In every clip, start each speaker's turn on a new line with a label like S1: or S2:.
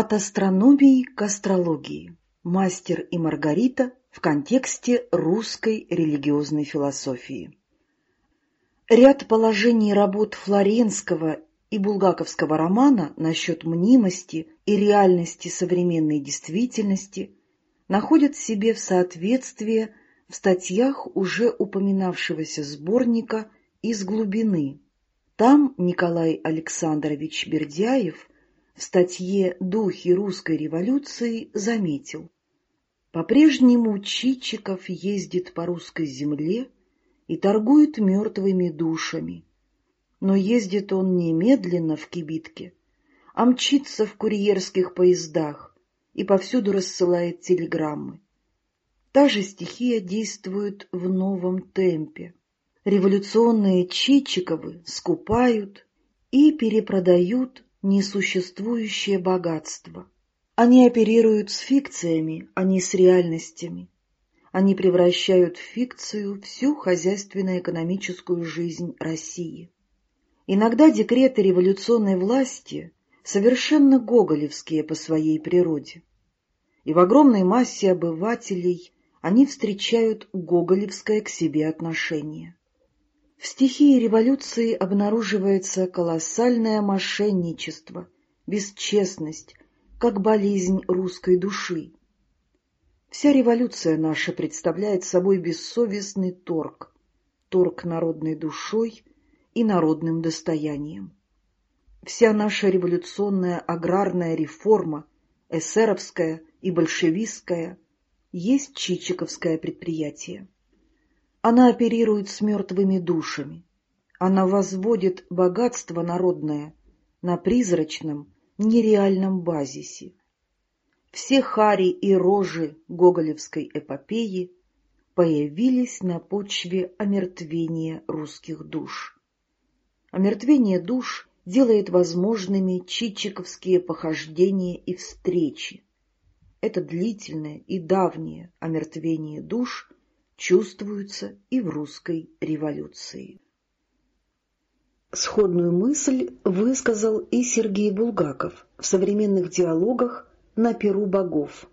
S1: От астрономии к астрологии. Мастер и Маргарита в контексте русской религиозной философии. Ряд положений работ Флоренского и булгаковского романа насчет мнимости и реальности современной действительности находят себе в соответствии в статьях уже упоминавшегося сборника «Из глубины». Там Николай Александрович Бердяев в статье «Духи русской революции» заметил «По-прежнему Чичиков ездит по русской земле и торгует мертвыми душами, но ездит он не медленно в кибитке, а мчится в курьерских поездах и повсюду рассылает телеграммы. Та же стихия действует в новом темпе. Революционные Чичиковы скупают и перепродают несуществующее богатство. Они оперируют с фикциями, а не с реальностями. Они превращают в фикцию всю хозяйственно-экономическую жизнь России. Иногда декреты революционной власти совершенно гоголевские по своей природе. И в огромной массе обывателей они встречают гоголевское к себе отношение. В стихии революции обнаруживается колоссальное мошенничество, бесчестность, как болезнь русской души. Вся революция наша представляет собой бессовестный торг, торг народной душой и народным достоянием. Вся наша революционная аграрная реформа, эсеровская и большевистская, есть чичиковское предприятие. Она оперирует с мертвыми душами. Она возводит богатство народное на призрачном, нереальном базисе. Все хари и рожи гоголевской эпопеи появились на почве омертвения русских душ. Омертвение душ делает возможными чичиковские похождения и встречи. Это длительное и давнее омертвение душ чувствуются и в русской революции. Сходную мысль высказал и Сергей Булгаков в современных диалогах на Перу богов.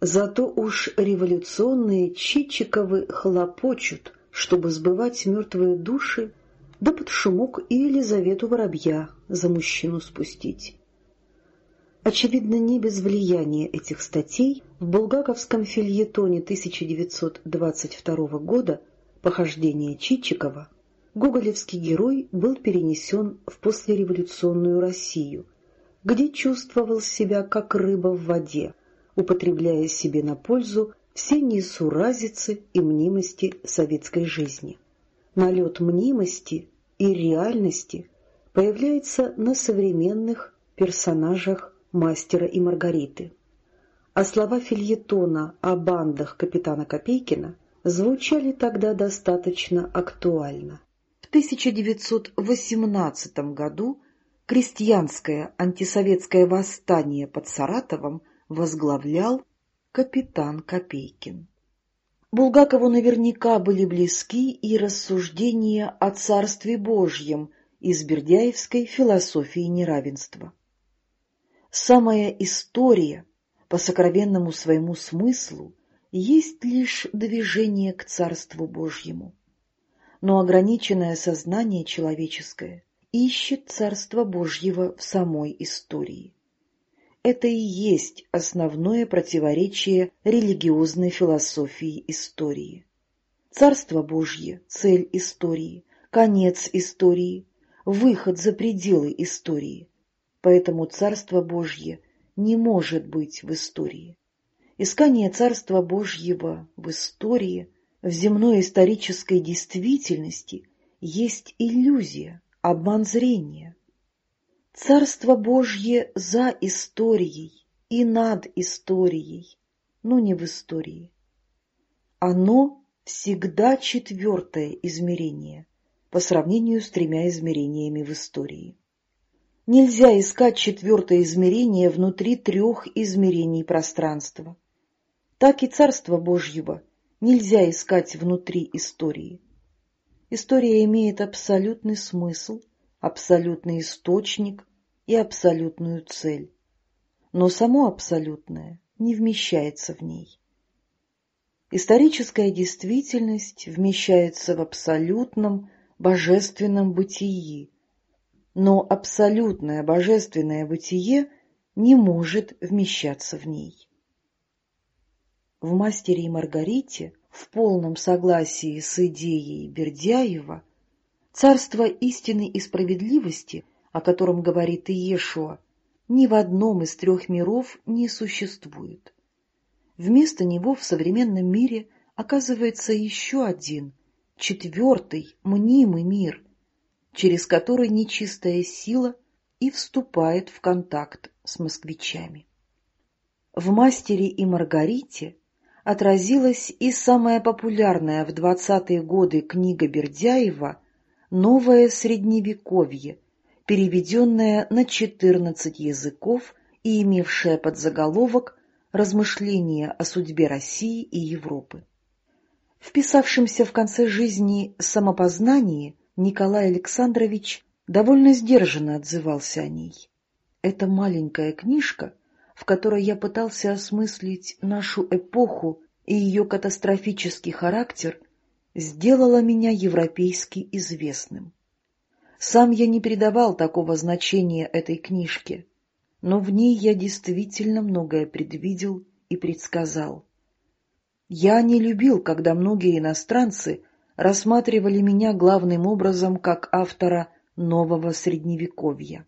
S1: Зато уж революционные Чичиковы хлопочут, чтобы сбывать мертвые души, да под шумок и Елизавету Воробья за мужчину спустить. Очевидно, не без влияния этих статей в булгаковском фильетоне 1922 года «Похождение Чичикова» гоголевский герой был перенесен в послереволюционную Россию, где чувствовал себя как рыба в воде, употребляя себе на пользу все несуразицы и мнимости советской жизни. Налет мнимости и реальности появляется на современных персонажах мастера и Маргариты. А слова фильетона о бандах капитана Копейкина звучали тогда достаточно актуально. В 1918 году крестьянское антисоветское восстание под Саратовом возглавлял капитан Копейкин. Булгакову наверняка были близки и рассуждения о Царстве Божьем из Бердяевской философии неравенства. Самая история, по сокровенному своему смыслу, есть лишь движение к Царству Божьему. Но ограниченное сознание человеческое ищет Царство Божьего в самой истории. Это и есть основное противоречие религиозной философии истории. Царство Божье — цель истории, конец истории, выход за пределы истории, Поэтому Царство Божье не может быть в истории. Искание Царства Божьего в истории, в земной исторической действительности есть иллюзия, обман зрения. Царство Божье за историей и над историей, но не в истории. Оно всегда четвертое измерение по сравнению с тремя измерениями в истории. Нельзя искать четвертое измерение внутри трех измерений пространства. Так и Царство Божьего нельзя искать внутри истории. История имеет абсолютный смысл, абсолютный источник и абсолютную цель. но само абсолютное не вмещается в ней. Историческая действительность вмещается в абсолютном божественном бытии, но абсолютное божественное бытие не может вмещаться в ней. В «Мастере и Маргарите» в полном согласии с идеей Бердяева царство истины и справедливости, о котором говорит Иешуа, ни в одном из трех миров не существует. Вместо него в современном мире оказывается еще один, четвертый, мнимый мир, через который нечистая сила и вступает в контакт с москвичами. В «Мастере и Маргарите» отразилась и самая популярная в 20-е годы книга Бердяева «Новое Средневековье», переведенная на 14 языков и имевшая под заголовок «Размышления о судьбе России и Европы». Вписавшимся в конце жизни самопознании Николай Александрович довольно сдержанно отзывался о ней. Эта маленькая книжка, в которой я пытался осмыслить нашу эпоху и ее катастрофический характер, сделала меня европейски известным. Сам я не придавал такого значения этой книжке, но в ней я действительно многое предвидел и предсказал. Я не любил, когда многие иностранцы рассматривали меня главным образом как автора нового средневековья.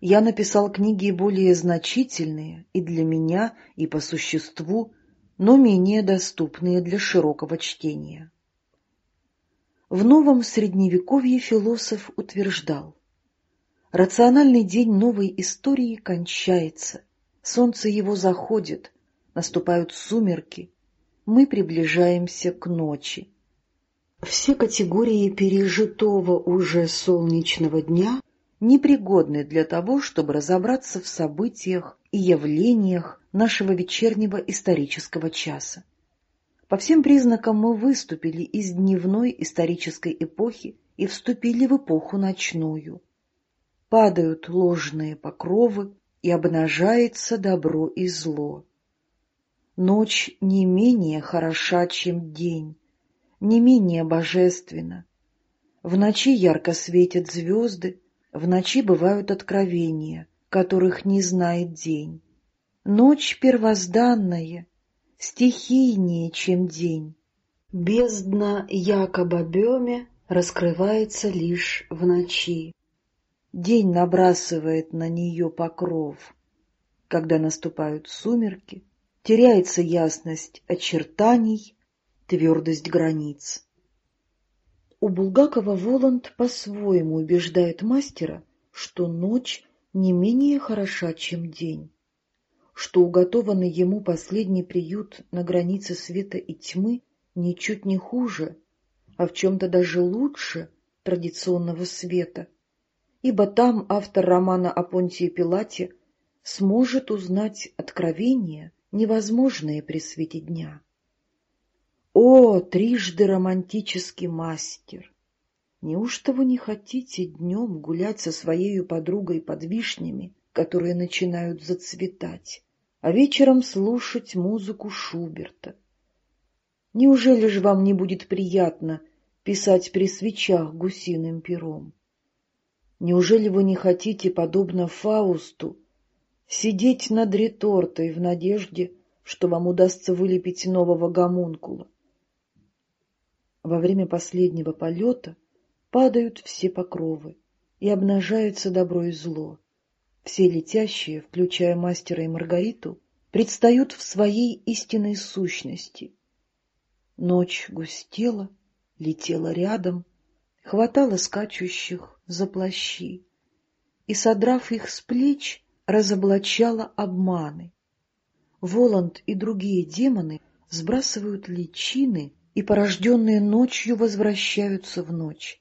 S1: Я написал книги более значительные и для меня, и по существу, но менее доступные для широкого чтения. В новом средневековье философ утверждал, рациональный день новой истории кончается, солнце его заходит, наступают сумерки, мы приближаемся к ночи. Все категории пережитого уже солнечного дня непригодны для того, чтобы разобраться в событиях и явлениях нашего вечернего исторического часа. По всем признакам мы выступили из дневной исторической эпохи и вступили в эпоху ночную. Падают ложные покровы, и обнажается добро и зло. Ночь не менее хороша, чем день, не менее божественна. В ночи ярко светят звезды, в ночи бывают откровения, которых не знает день. Ночь первозданная, стихийнее, чем день. Бездна якобы Беме раскрывается лишь в ночи. День набрасывает на нее покров. Когда наступают сумерки, теряется ясность очертаний, твердость границ. У Булгакова Воланд по-своему убеждает мастера, что ночь не менее хороша, чем день что уготованный ему последний приют на границе света и тьмы ничуть не хуже, а в чем-то даже лучше традиционного света, ибо там автор романа о Понтии Пилате сможет узнать откровения, невозможные при свете дня. О, трижды романтический мастер! Неужто вы не хотите днем гулять со своей подругой под вишнями, которые начинают зацветать, а вечером слушать музыку Шуберта. Неужели же вам не будет приятно писать при свечах гусиным пером? Неужели вы не хотите, подобно Фаусту, сидеть над ретортой в надежде, что вам удастся вылепить нового гомункула? Во время последнего полета падают все покровы, и обнажается добро и зло. Все летящие, включая мастера и Маргариту, предстают в своей истинной сущности. Ночь густела, летела рядом, хватала скачущих за плащи и, содрав их с плеч, разоблачала обманы. Воланд и другие демоны сбрасывают личины и, порожденные ночью, возвращаются в ночь.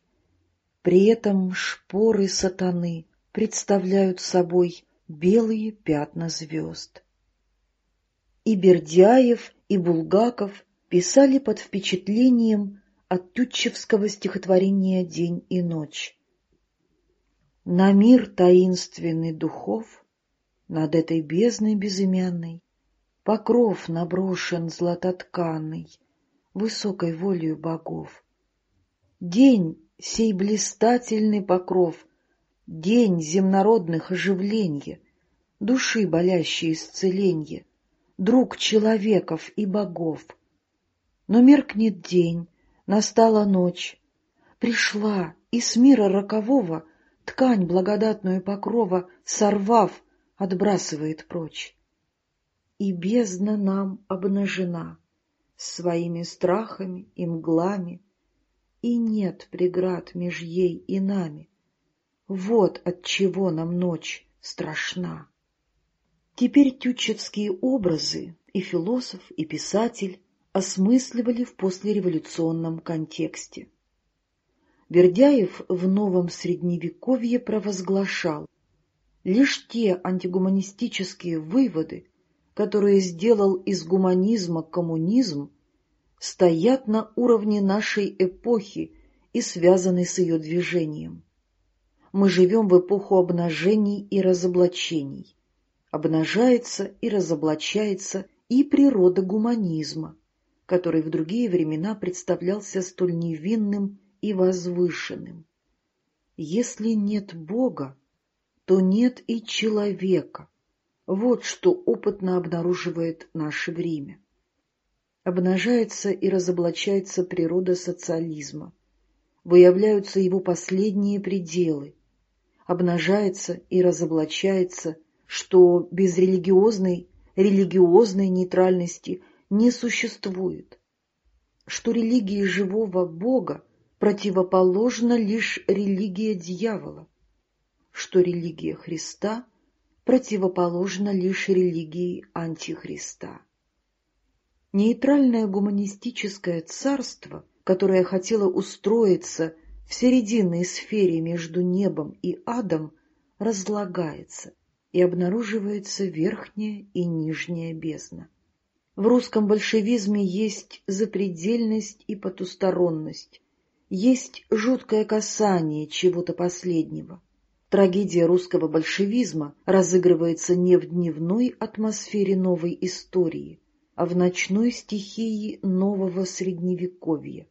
S1: При этом шпоры сатаны представляют собой белые пятна звезд. И Бердяев, и Булгаков писали под впечатлением от тютчевского стихотворения «День и ночь». На мир таинственный духов Над этой бездной безымянной Покров наброшен златотканный Высокой волею богов. День сей блистательный покров, День земнородных оживленья, Души болящие исцеленье, Друг человеков и богов. Но меркнет день, настала ночь, Пришла, и с мира рокового Ткань благодатную покрова, Сорвав, отбрасывает прочь. И бездна нам обнажена Своими страхами и мглами, И нет преград меж ей и нами. Вот от чего нам ночь страшна. Теперь тютчевские образы и философ, и писатель осмысливали в послереволюционном контексте. Бердяев в новом средневековье провозглашал лишь те антигуманистические выводы, которые сделал из гуманизма коммунизм, стоят на уровне нашей эпохи и связаны с ее движением. Мы живем в эпоху обнажений и разоблачений. Обнажается и разоблачается и природа гуманизма, который в другие времена представлялся столь невинным и возвышенным. Если нет Бога, то нет и человека. Вот что опытно обнаруживает наше время. Обнажается и разоблачается природа социализма. Выявляются его последние пределы. Обнажается и разоблачается, что без религиозной, религиозной нейтральности не существует, что религии живого Бога противоположна лишь религия дьявола, что религия Христа противоположна лишь религии Антихриста. Нейтральное гуманистическое царство, которое хотело устроиться в серединной сфере между небом и адом, разлагается, и обнаруживается верхняя и нижняя бездна. В русском большевизме есть запредельность и потусторонность, есть жуткое касание чего-то последнего. Трагедия русского большевизма разыгрывается не в дневной атмосфере новой истории, а в ночной стихии нового средневековья.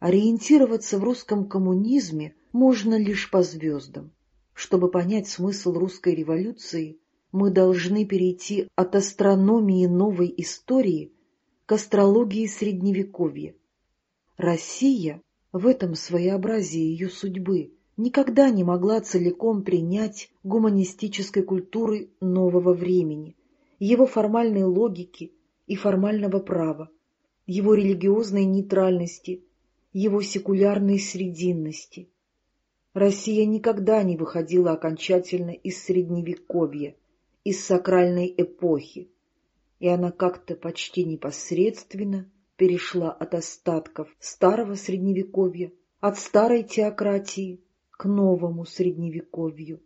S1: Ориентироваться в русском коммунизме можно лишь по звездам. Чтобы понять смысл русской революции, мы должны перейти от астрономии новой истории к астрологии средневековья. Россия в этом своеобразии ее судьбы никогда не могла целиком принять гуманистической культуры нового времени, его формальной логики и формального права, его религиозной нейтральности, его секулярной срединности. Россия никогда не выходила окончательно из Средневековья, из сакральной эпохи, и она как-то почти непосредственно перешла от остатков старого средневековья, от старой теократии к новому средневековью,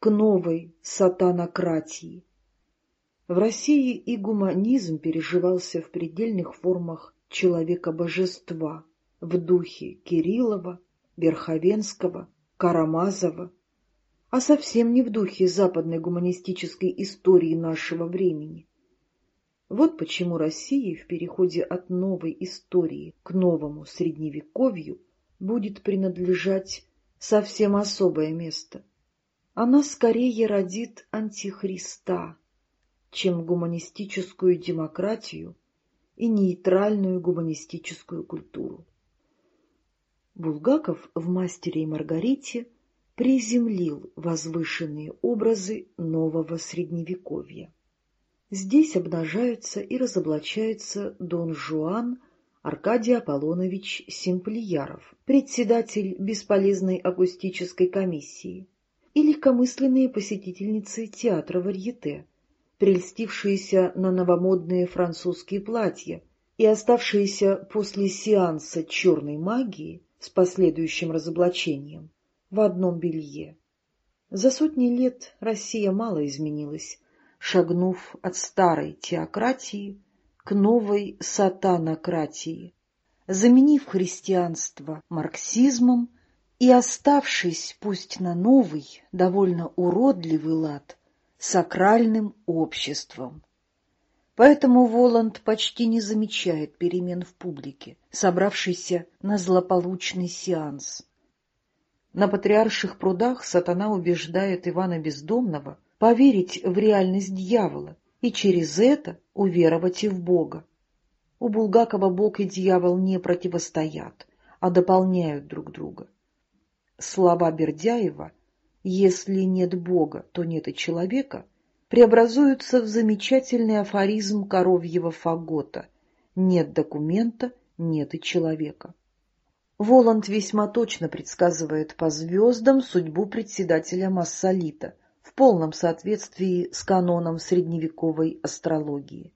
S1: к новой сатанократии. В России и гуманизм переживался в предельных формах человека-божества, в духе Кириллова, Верховенского, Карамазова, а совсем не в духе западной гуманистической истории нашего времени. Вот почему России в переходе от новой истории к новому средневековью будет принадлежать совсем особое место. Она скорее родит антихриста, чем гуманистическую демократию и нейтральную гуманистическую культуру. Булгаков в «Мастере и Маргарите» приземлил возвышенные образы нового средневековья. Здесь обнажаются и разоблачается Дон Жуан Аркадий Аполлонович Симплияров, председатель бесполезной акустической комиссии, и легкомысленные посетительницы театра Варьете, прельстившиеся на новомодные французские платья и оставшиеся после сеанса черной магии с последующим разоблачением в одном белье. За сотни лет Россия мало изменилась, шагнув от старой теократии к новой сатанократии, заменив христианство марксизмом и оставшись, пусть на новый, довольно уродливый лад, сакральным обществом. Поэтому Воланд почти не замечает перемен в публике, собравшейся на злополучный сеанс. На патриарших прудах сатана убеждает Ивана Бездомного поверить в реальность дьявола и через это уверовать и в Бога. У Булгакова Бог и дьявол не противостоят, а дополняют друг друга. Слова Бердяева «Если нет Бога, то нет и человека» преобразуются в замечательный афоризм коровьего фагота «Нет документа, нет и человека». Воланд весьма точно предсказывает по звездам судьбу председателя Массолита в полном соответствии с каноном средневековой астрологии.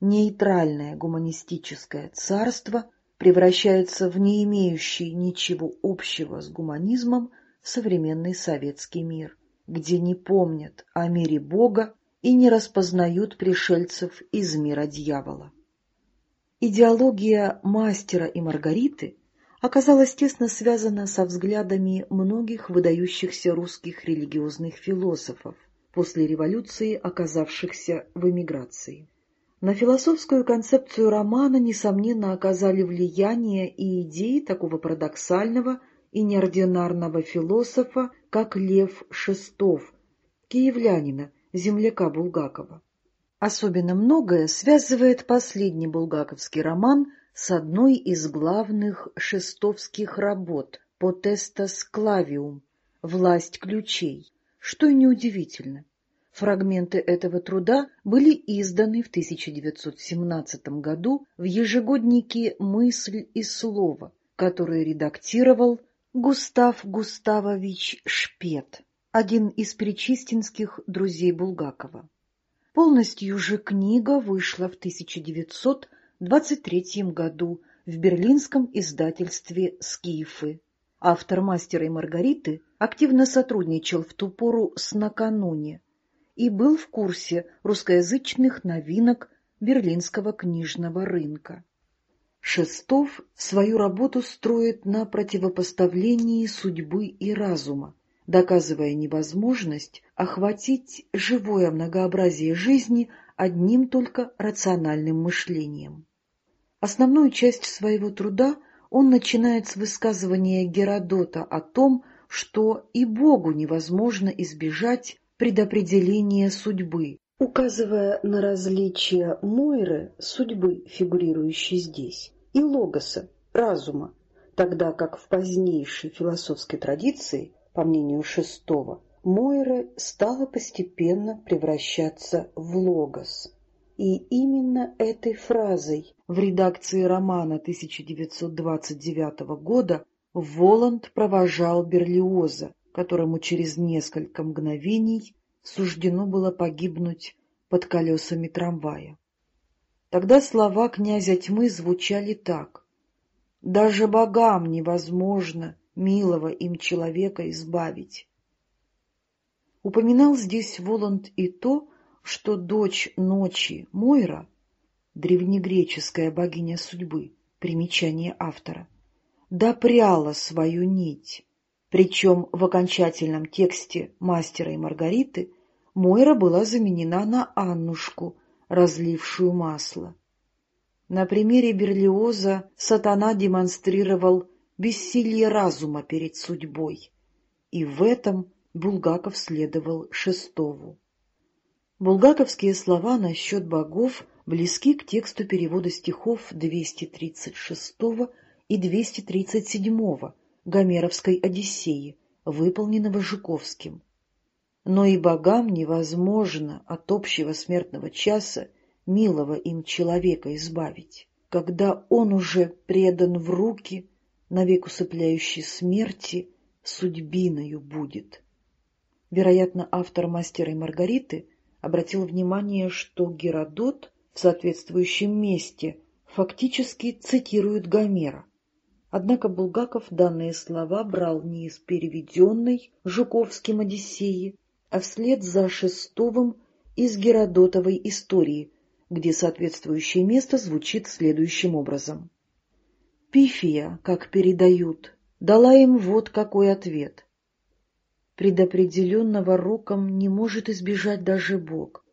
S1: Нейтральное гуманистическое царство превращается в не имеющий ничего общего с гуманизмом современный советский мир, где не помнят о мире Бога и не распознают пришельцев из мира дьявола. Идеология мастера и Маргариты оказалась тесно связана со взглядами многих выдающихся русских религиозных философов, после революции оказавшихся в эмиграции. На философскую концепцию романа, несомненно, оказали влияние и идеи такого парадоксального и неординарного философа, как Лев Шестов, киевлянина, земляка Булгакова. Особенно многое связывает последний булгаковский роман с одной из главных шестовских работ «Потестас клавиум» «Власть ключей», что и неудивительно. Фрагменты этого труда были изданы в 1917 году в ежегоднике «Мысль и слово», который редактировал Густав Густавович Шпет, один из причистинских друзей Булгакова. Полностью же книга вышла в 1900 23 году в берлинском издательстве «Скифы». Автор «Мастера и Маргариты» активно сотрудничал в ту пору с «Накануне» и был в курсе русскоязычных новинок берлинского книжного рынка. Шестов свою работу строит на противопоставлении судьбы и разума, доказывая невозможность охватить живое многообразие жизни одним только рациональным мышлением. Основную часть своего труда он начинает с высказывания Геродота о том, что и Богу невозможно избежать предопределения судьбы, указывая на различия Мойры, судьбы, фигурирующей здесь, и Логоса, разума, тогда как в позднейшей философской традиции, по мнению Шестого, Мойра стала постепенно превращаться в логос. И именно этой фразой в редакции романа 1929 года Воланд провожал Берлиоза, которому через несколько мгновений суждено было погибнуть под колесами трамвая. Тогда слова князя тьмы звучали так. «Даже богам невозможно милого им человека избавить. Упоминал здесь Воланд и то, что дочь ночи Мойра, древнегреческая богиня судьбы, примечание автора, допряла свою нить, причем в окончательном тексте «Мастера и Маргариты» Мойра была заменена на Аннушку, разлившую масло. На примере Берлиоза сатана демонстрировал бессилие разума перед судьбой, и в этом Булгаков следовал Шестову. Булгаковские слова насчет богов близки к тексту перевода стихов 236 и 237 Гомеровской Одиссеи, выполненного Жуковским. Но и богам невозможно от общего смертного часа милого им человека избавить, когда он уже предан в руки, навек усыпляющей смерти, судьбиною будет. Вероятно, автор «Мастера и Маргариты» обратил внимание, что Геродот в соответствующем месте фактически цитирует Гомера. Однако Булгаков данные слова брал не из переведенной Жуковским Одиссеи, а вслед за Шестовым из Геродотовой истории, где соответствующее место звучит следующим образом. Пифия, как передают, дала им вот какой ответ. Предопределенного роком не может избежать даже Бог.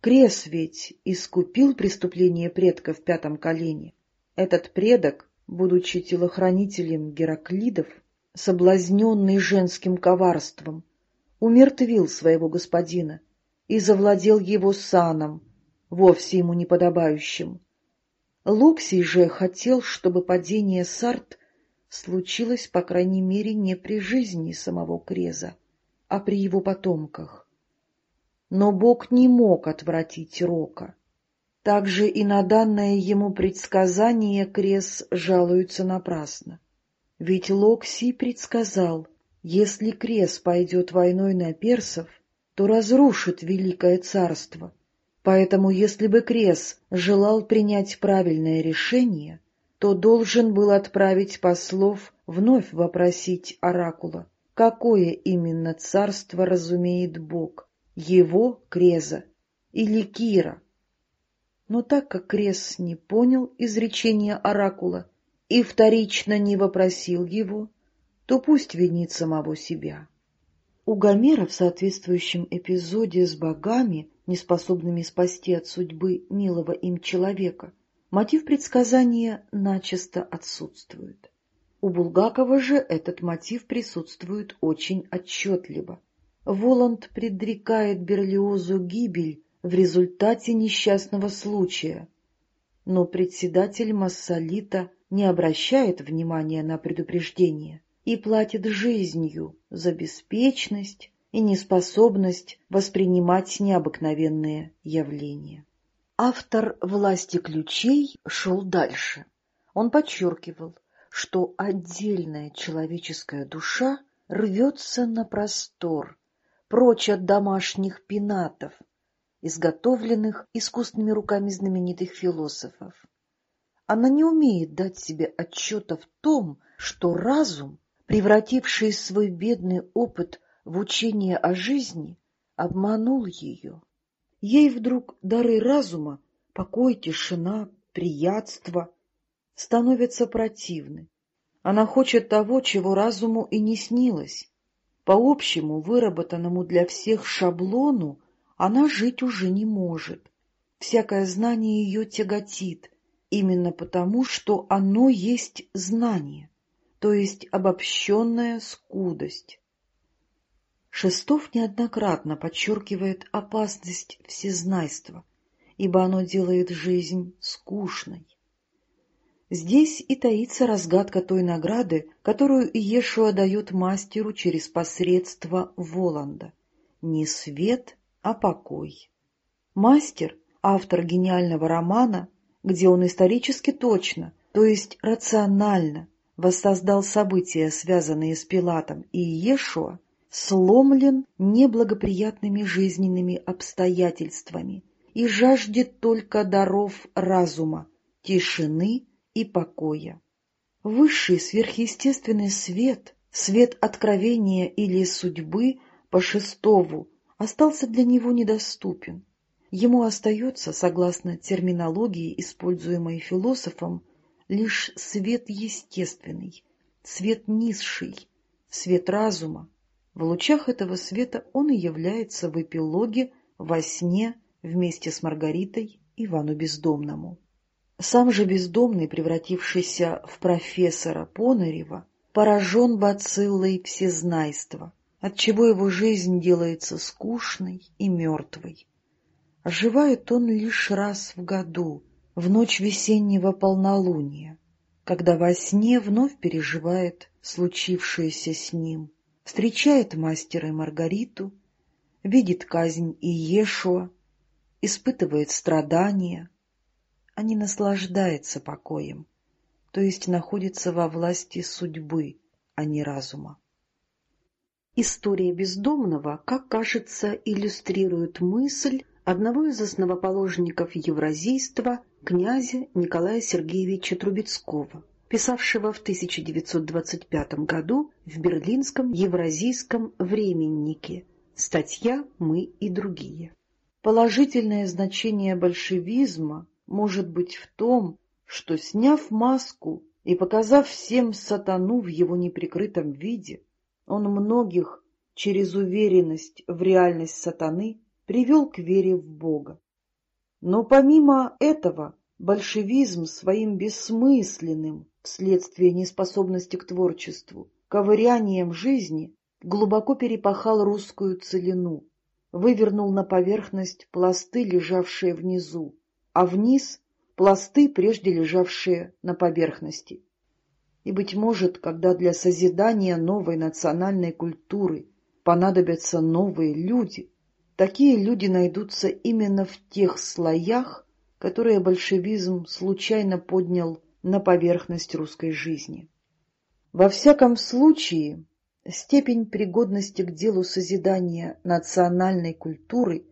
S1: Крес ведь искупил преступление предка в пятом колене. Этот предок, будучи телохранителем Гераклидов, соблазненный женским коварством, умертвил своего господина и завладел его саном, вовсе ему неподобающим. Луксий же хотел, чтобы падение Сарт случилось, по крайней мере, не при жизни самого Креза, а при его потомках. Но Бог не мог отвратить Рока. Также и на данное ему предсказание Крез жалуется напрасно. Ведь Локсий предсказал, если Крез пойдет войной на персов, то разрушит Великое Царство. Поэтому, если бы Крес желал принять правильное решение, то должен был отправить послов вновь вопросить Оракула, какое именно царство разумеет Бог, его, Креза, или Кира. Но так как Крес не понял изречения Оракула и вторично не вопросил его, то пусть винит самого себя. У Гомера в соответствующем эпизоде с богами, неспособными спасти от судьбы милого им человека, мотив предсказания начисто отсутствует. У Булгакова же этот мотив присутствует очень отчетливо. Воланд предрекает Берлиозу гибель в результате несчастного случая, но председатель Массолита не обращает внимания на предупреждение и платит жизнью за беспечность и неспособность воспринимать необыкновенные явления. Автор «Власти ключей» шел дальше. Он подчеркивал, что отдельная человеческая душа рвется на простор, прочь от домашних пенатов, изготовленных искусственными руками знаменитых философов. Она не умеет дать себе отчета в том, что разум превративший свой бедный опыт в учение о жизни, обманул ее. Ей вдруг дары разума, покой, тишина, приятство становятся противны. Она хочет того, чего разуму и не снилось. По общему, выработанному для всех шаблону, она жить уже не может. Всякое знание ее тяготит, именно потому, что оно есть знание то есть обобщенная скудость. Шестов неоднократно подчеркивает опасность всезнайства, ибо оно делает жизнь скучной. Здесь и таится разгадка той награды, которую Иешуа дает мастеру через посредство Воланда. Не свет, а покой. Мастер, автор гениального романа, где он исторически точно, то есть рационально, воссоздал события, связанные с Пилатом и Иешуа, сломлен неблагоприятными жизненными обстоятельствами и жаждет только даров разума, тишины и покоя. Высший сверхъестественный свет, свет откровения или судьбы по Шестову, остался для него недоступен. Ему остается, согласно терминологии, используемой философом, лишь свет естественный, свет низший, свет разума. В лучах этого света он и является в эпилоге во сне вместе с Маргаритой Ивану Бездомному. Сам же Бездомный, превратившийся в профессора Понарева, поражен бациллой всезнайства, отчего его жизнь делается скучной и мертвой. Оживает он лишь раз в году, в ночь весеннего полнолуния, когда во сне вновь переживает случившееся с ним, встречает мастера и Маргариту, видит казнь Иешуа, испытывает страдания, а не наслаждается покоем, то есть находится во власти судьбы, а не разума. История бездомного, как кажется, иллюстрирует мысль одного из основоположников евразийства князя Николая Сергеевича Трубецкого, писавшего в 1925 году в берлинском евразийском временнике статья «Мы и другие». Положительное значение большевизма может быть в том, что, сняв маску и показав всем сатану в его неприкрытом виде, он многих через уверенность в реальность сатаны привел к вере в Бога. Но помимо этого большевизм своим бессмысленным, вследствие неспособности к творчеству, ковырянием жизни глубоко перепахал русскую целину, вывернул на поверхность пласты, лежавшие внизу, а вниз — пласты, прежде лежавшие на поверхности. И, быть может, когда для созидания новой национальной культуры понадобятся новые люди, такие люди найдутся именно в тех слоях, которые большевизм случайно поднял на поверхность русской жизни. Во всяком случае, степень пригодности к делу созидания национальной культуры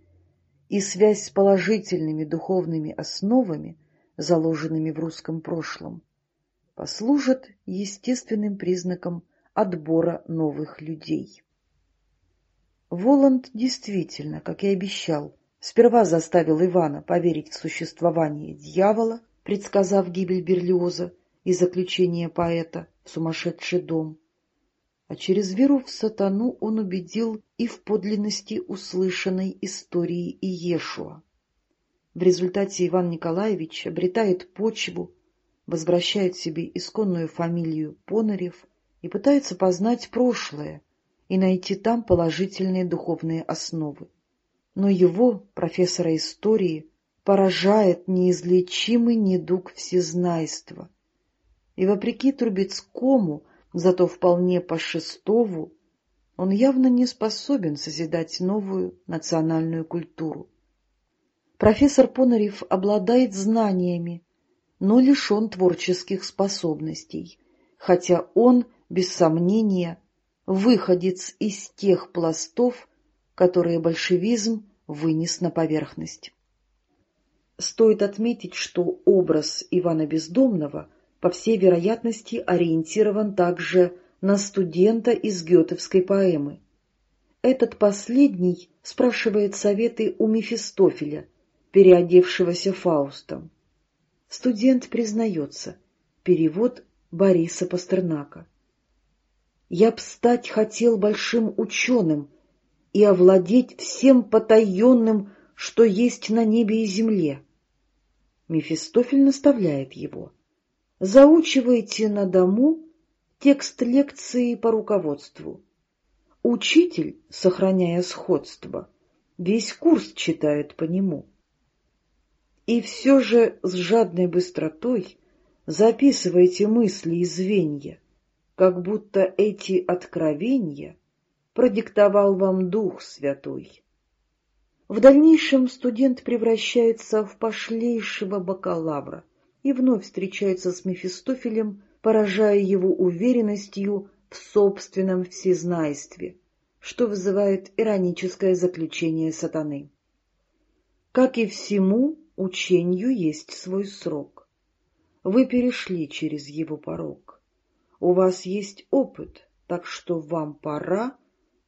S1: и связь с положительными духовными основами, заложенными в русском прошлом, послужат естественным признаком отбора новых людей. Воланд действительно, как и обещал, сперва заставил Ивана поверить в существование дьявола, предсказав гибель Берлиоза и заключение поэта в сумасшедший дом, а через веру в сатану он убедил и в подлинности услышанной истории Иешуа. В результате Иван Николаевич обретает почву, возвращает себе исконную фамилию Понарев и пытается познать прошлое и найти там положительные духовные основы. Но его, профессора истории, поражает неизлечимый недуг всезнайства. И вопреки Трубецкому, Зато вполне по Шестову он явно не способен созидать новую национальную культуру. Профессор Понарев обладает знаниями, но лишен творческих способностей, хотя он, без сомнения, выходец из тех пластов, которые большевизм вынес на поверхность. Стоит отметить, что образ Ивана Бездомного по всей вероятности, ориентирован также на студента из гетовской поэмы. Этот последний спрашивает советы у Мефистофеля, переодевшегося Фаустом. Студент признается. Перевод Бориса Пастернака. «Я б стать хотел большим ученым и овладеть всем потаенным, что есть на небе и земле». Мефистофель наставляет его — Заучивайте на дому текст лекции по руководству. Учитель, сохраняя сходство, весь курс читает по нему. И все же с жадной быстротой записывайте мысли и звенья, как будто эти откровения продиктовал вам Дух Святой. В дальнейшем студент превращается в пошлейшего бакалавра — и вновь встречается с Мефистофелем, поражая его уверенностью в собственном всезнайстве, что вызывает ироническое заключение сатаны. Как и всему, учению есть свой срок. Вы перешли через его порог. У вас есть опыт, так что вам пора,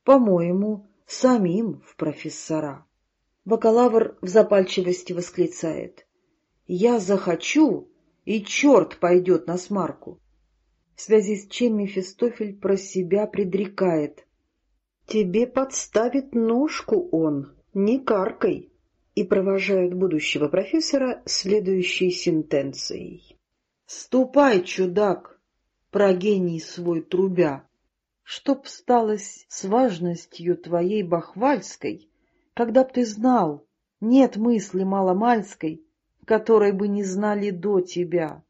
S1: по-моему, самим в профессора. Бакалавр в запальчивости восклицает. «Я захочу, и черт пойдет на смарку!» В связи с чем Мефистофель про себя предрекает. «Тебе подставит ножку он, не каркой!» и провожает будущего профессора следующей сентенцией. «Ступай, чудак, про гений свой трубя, чтоб сталось с важностью твоей бахвальской, когда б ты знал, нет мысли маломальской, которой бы не знали до тебя.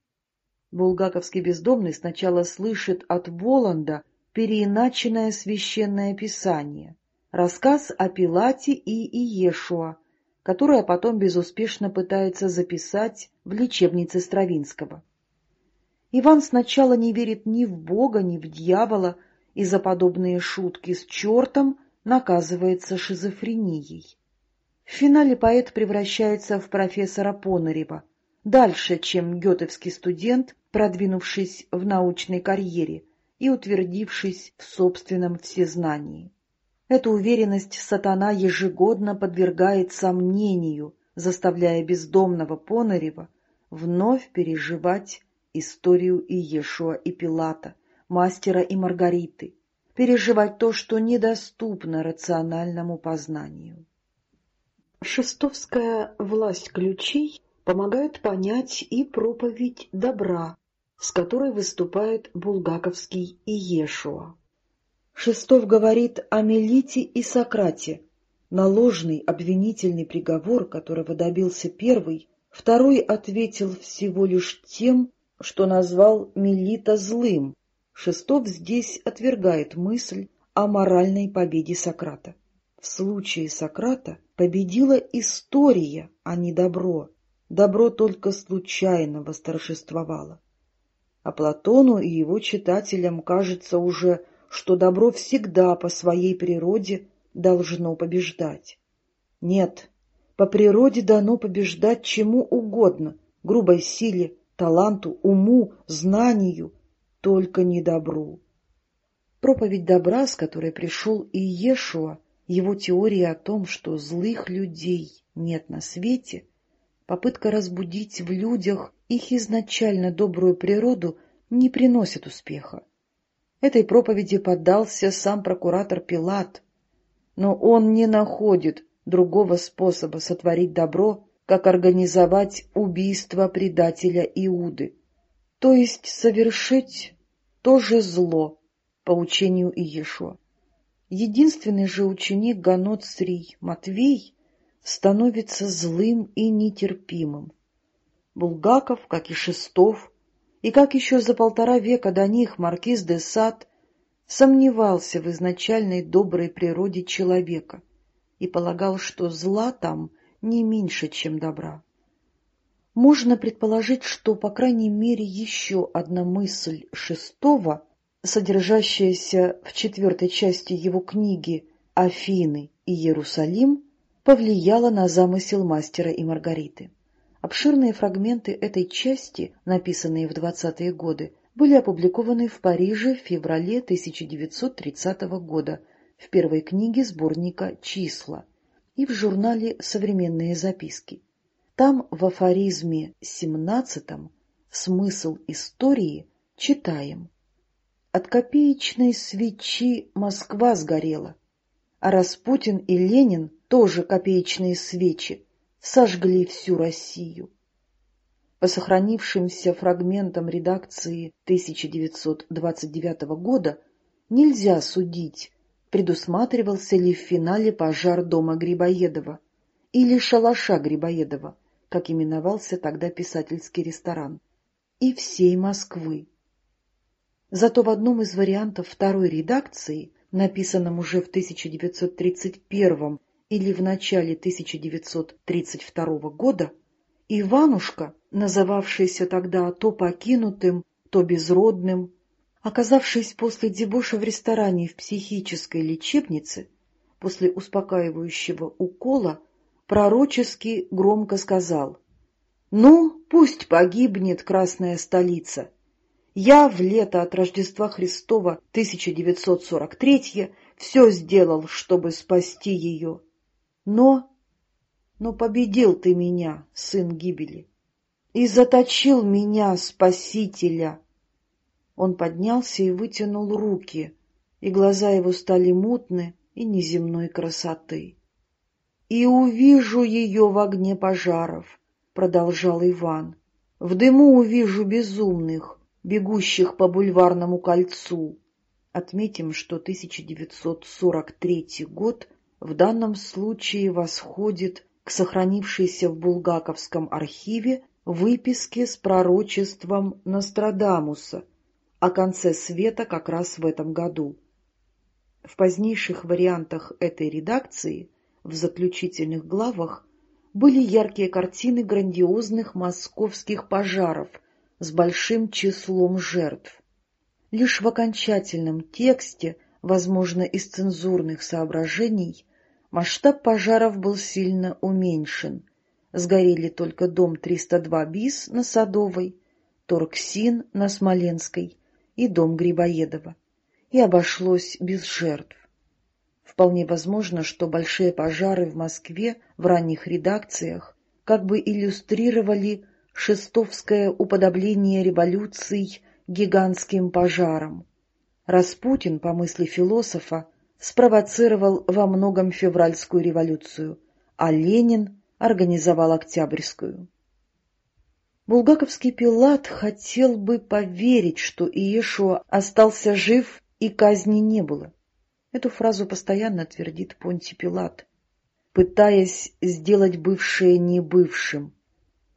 S1: Булгаковский бездомный сначала слышит от Воланда переиначенное священное писание, рассказ о Пилате и Иешуа, которое потом безуспешно пытается записать в лечебнице Стравинского. Иван сначала не верит ни в Бога, ни в дьявола, и за подобные шутки с чертом наказывается шизофренией. В финале поэт превращается в профессора Понарева, дальше, чем гетовский студент, продвинувшись в научной карьере и утвердившись в собственном всезнании. Эту уверенность сатана ежегодно подвергает сомнению, заставляя бездомного Понарева вновь переживать историю Иешуа и Пилата, мастера и Маргариты, переживать то, что недоступно рациональному познанию. Шестовская власть ключей помогает понять и проповедь добра, с которой выступает булгаковский Иешуа. Шестов говорит о Мелите и Сократе, на ложный обвинительный приговор, которого добился первый, второй ответил всего лишь тем, что назвал Мелита злым. Шестов здесь отвергает мысль о моральной победе Сократа. В случае Сократа победила история, а не добро. Добро только случайно восторжествовало. А Платону и его читателям кажется уже, что добро всегда по своей природе должно побеждать. Нет, по природе дано побеждать чему угодно, грубой силе, таланту, уму, знанию, только не добру. Проповедь добра, с которой пришел и Иешуа, его теория о том, что злых людей нет на свете, попытка разбудить в людях их изначально добрую природу не приносит успеха. Этой проповеди поддался сам прокуратор Пилат, но он не находит другого способа сотворить добро, как организовать убийство предателя Иуды, то есть совершить то же зло по учению Иешуа. Единственный же ученик Ганоцрий Матвей становится злым и нетерпимым. Булгаков, как и Шестов, и как еще за полтора века до них маркиз де Сад сомневался в изначальной доброй природе человека и полагал, что зла там не меньше, чем добра. Можно предположить, что, по крайней мере, еще одна мысль шестого, содержащаяся в четвертой части его книги «Афины и Иерусалим», повлияла на замысел мастера и Маргариты. Обширные фрагменты этой части, написанные в 20-е годы, были опубликованы в Париже в феврале 1930 года в первой книге сборника «Числа» и в журнале «Современные записки». Там в афоризме 17 «Смысл истории» читаем «От копеечной свечи Москва сгорела, а Распутин и Ленин, тоже копеечные свечи, сожгли всю Россию. По сохранившимся фрагментам редакции 1929 года нельзя судить, предусматривался ли в финале пожар дома Грибоедова или шалаша Грибоедова, как именовался тогда писательский ресторан, и всей Москвы. Зато в одном из вариантов второй редакции, написанном уже в 1931 или в начале 1932 года Иванушка, называвшийся тогда то покинутым, то безродным, оказавшись после дебоша в ресторане в психической лечебнице, после успокаивающего укола, пророчески громко сказал «Ну, пусть погибнет Красная столица. Я в лето от Рождества Христова 1943 все сделал, чтобы спасти ее. Но... Но победил ты меня, сын гибели, и заточил меня, спасителя. Он поднялся и вытянул руки, и глаза его стали мутны и неземной красоты. «И увижу ее в огне пожаров», — продолжал Иван. «В дыму увижу безумных, бегущих по бульварному кольцу». Отметим, что 1943 год в данном случае восходит к сохранившейся в Булгаковском архиве выписке с пророчеством Нострадамуса о конце света как раз в этом году. В позднейших вариантах этой редакции, в заключительных главах, были яркие картины грандиозных московских пожаров с большим числом жертв. Лишь в окончательном тексте возможно, из цензурных соображений, масштаб пожаров был сильно уменьшен. Сгорели только дом 302 БИС на Садовой, Торксин на Смоленской и дом Грибоедова. И обошлось без жертв. Вполне возможно, что большие пожары в Москве в ранних редакциях как бы иллюстрировали шестовское уподобление революций гигантским пожарам. Распутин, по мысли философа, спровоцировал во многом февральскую революцию, а Ленин организовал Октябрьскую. Булгаковский Пилат хотел бы поверить, что Иешуа остался жив и казни не было. Эту фразу постоянно твердит Понти Пилат, пытаясь сделать бывшее небывшим.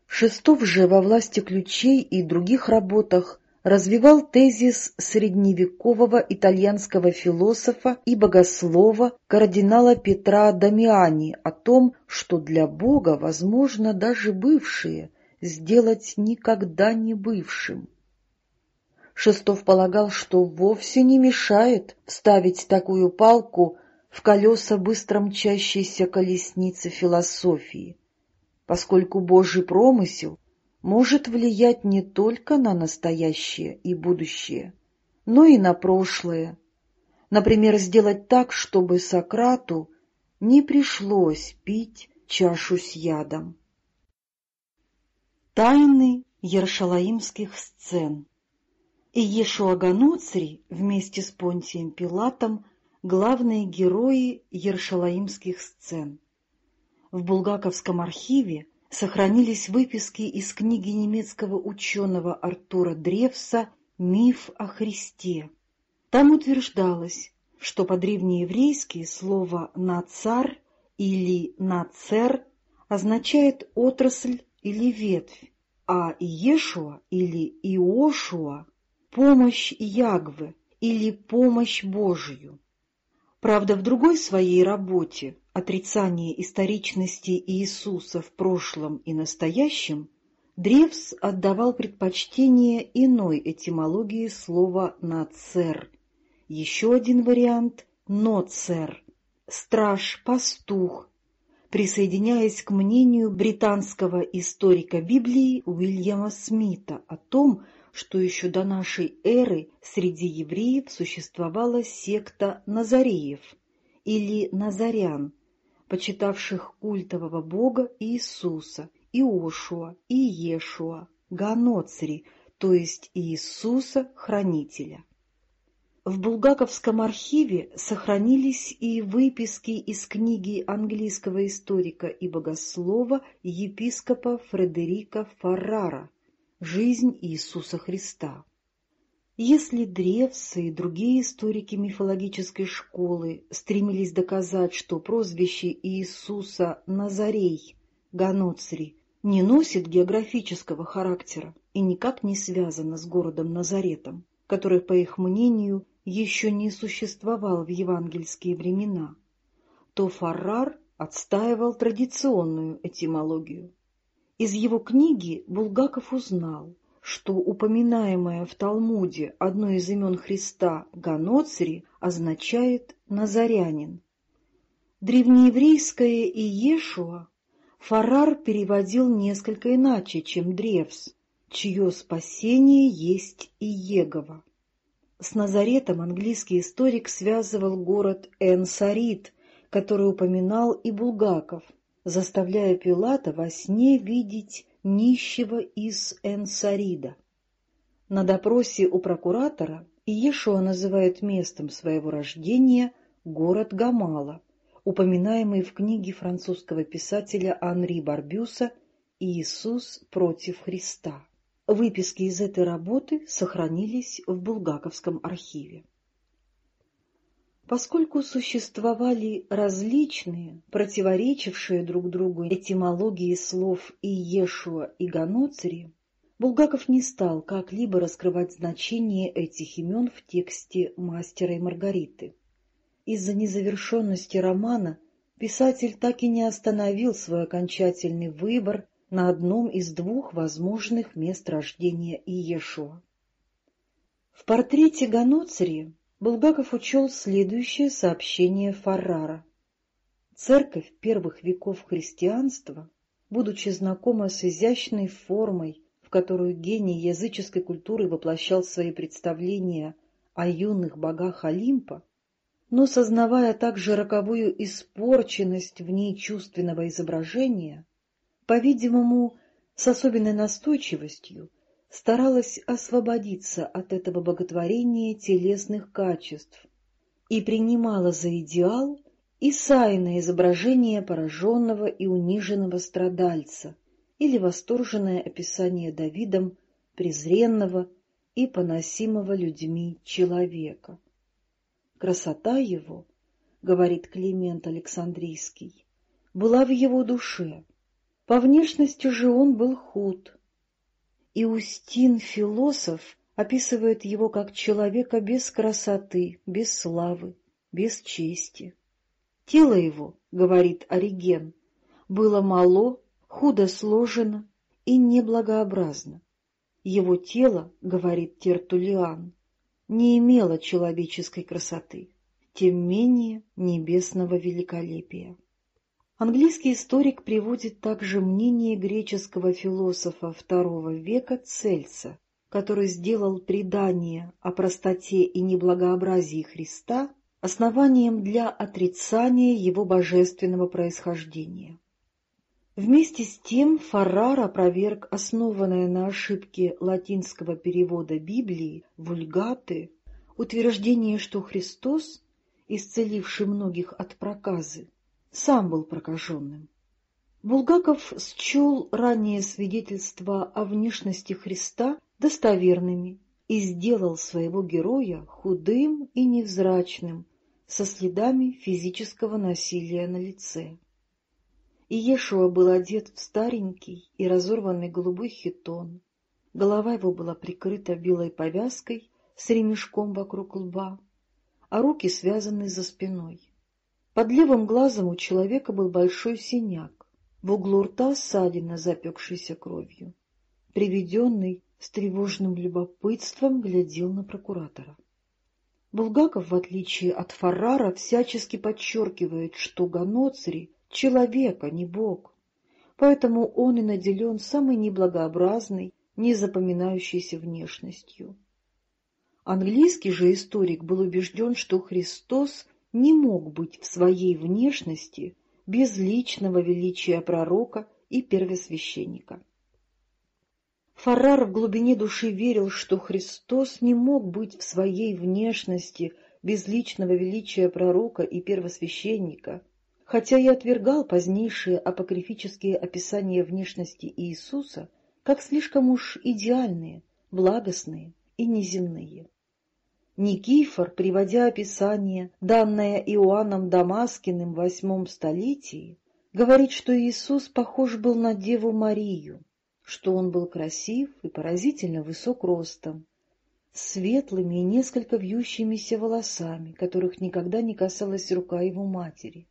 S1: Шестов же во власти ключей и других работах развивал тезис средневекового итальянского философа и богослова кардинала Петра Дамиани о том, что для Бога возможно даже бывшее сделать никогда не бывшим. Шестов полагал, что вовсе не мешает ставить такую палку в колеса быстро мчащейся колесницы философии, поскольку Божий промысел может влиять не только на настоящее и будущее, но и на прошлое. Например, сделать так, чтобы Сократу не пришлось пить чашу с ядом. Тайны Ершалаимских сцен И Ганоцри вместе с Понтием Пилатом главные герои Ершалаимских сцен. В Булгаковском архиве сохранились выписки из книги немецкого ученого Артура Древса «Миф о Христе». Там утверждалось, что по-древнееврейски слово «нацар» или «нацер» означает «отрасль» или «ветвь», а «Иешуа» или «Иошуа» — «помощь Ягвы» или «помощь Божию». Правда, в другой своей работе отрицание историчности Иисуса в прошлом и настоящем, Древс отдавал предпочтение иной этимологии слова «нацер». Еще один вариант — «ноцер» — «страж», «пастух», присоединяясь к мнению британского историка Библии Уильяма Смита о том, что еще до нашей эры среди евреев существовала секта Назареев или Назарян, почитавших культового бога Иисуса, Иошуа, Иешуа, Ганоцри, то есть Иисуса Хранителя. В Булгаковском архиве сохранились и выписки из книги английского историка и богослова епископа Фредерика Фаррара «Жизнь Иисуса Христа». Если древцы и другие историки мифологической школы стремились доказать, что прозвище Иисуса Назарей, Ганоцри, не носит географического характера и никак не связано с городом Назаретом, который, по их мнению, еще не существовал в евангельские времена, то Фаррар отстаивал традиционную этимологию. Из его книги Булгаков узнал, что упоминаемое в Талмуде одно из имен Христа Ганоцри означает «назарянин». Древнееврейское «Иешуа» Фарар переводил несколько иначе, чем Древс, чье спасение есть Иегова. С Назаретом английский историк связывал город Энсарит, который упоминал и Булгаков, заставляя Пилата во сне видеть нищего из Энсарида. На допросе у прокуратора Иешуа называет местом своего рождения город Гамала, упоминаемый в книге французского писателя Анри Барбюса «Иисус против Христа». Выписки из этой работы сохранились в Булгаковском архиве. Поскольку существовали различные, противоречившие друг другу этимологии слов Иешуа и Ганоцри, Булгаков не стал как-либо раскрывать значение этих имен в тексте «Мастера и Маргариты». Из-за незавершенности романа писатель так и не остановил свой окончательный выбор на одном из двух возможных мест рождения Иешуа. В портрете Ганоцри Булгаков учел следующее сообщение Фаррара. Церковь первых веков христианства, будучи знакома с изящной формой, в которую гений языческой культуры воплощал свои представления о юных богах Олимпа, но сознавая также роковую испорченность в ней чувственного изображения, по-видимому, с особенной настойчивостью, старалась освободиться от этого боготворения телесных качеств и принимала за идеал Исаина изображение пораженного и униженного страдальца или восторженное описание Давидом презренного и поносимого людьми человека. Красота его, говорит Климент Александрийский, была в его душе. По внешности же он был худ. Иустин, философ, описывает его как человека без красоты, без славы, без чести. Тело его, говорит Ориген, было мало, худо сложено и неблагообразно. Его тело, говорит Тертулиан, не имело человеческой красоты, тем менее небесного великолепия. Английский историк приводит также мнение греческого философа II века Цельса, который сделал предание о простоте и неблагообразии Христа основанием для отрицания его божественного происхождения. Вместе с тем Фаррар опроверг основанное на ошибке латинского перевода Библии «Вульгаты» утверждение, что Христос, исцеливший многих от проказы, сам был прокаженным. Булгаков счел раннее свидетельства о внешности Христа достоверными и сделал своего героя худым и невзрачным, со следами физического насилия на лице. Иешуа был одет в старенький и разорванный голубой хитон, голова его была прикрыта белой повязкой с ремешком вокруг лба, а руки связаны за спиной. Под левым глазом у человека был большой синяк, в углу рта ссадина, запекшаяся кровью. Приведенный с тревожным любопытством глядел на прокуратора. Булгаков, в отличие от Фаррара, всячески подчеркивает, что Ганоцри — человек, а не бог. Поэтому он и наделен самой неблагообразной, незапоминающейся внешностью. Английский же историк был убежден, что Христос не мог быть в своей внешности без личного величия пророка и первосвященника. Фаррар в глубине души верил, что Христос не мог быть в своей внешности без личного величия пророка и первосвященника, хотя и отвергал позднейшие апокрифические описания внешности Иисуса как слишком уж идеальные, благостные и неземные. Никифор, приводя описание, данное Иоанном Дамаскиным в восьмом столетии, говорит, что Иисус похож был на Деву Марию, что он был красив и поразительно высок ростом, с светлыми и несколько вьющимися волосами, которых никогда не касалась рука его матери.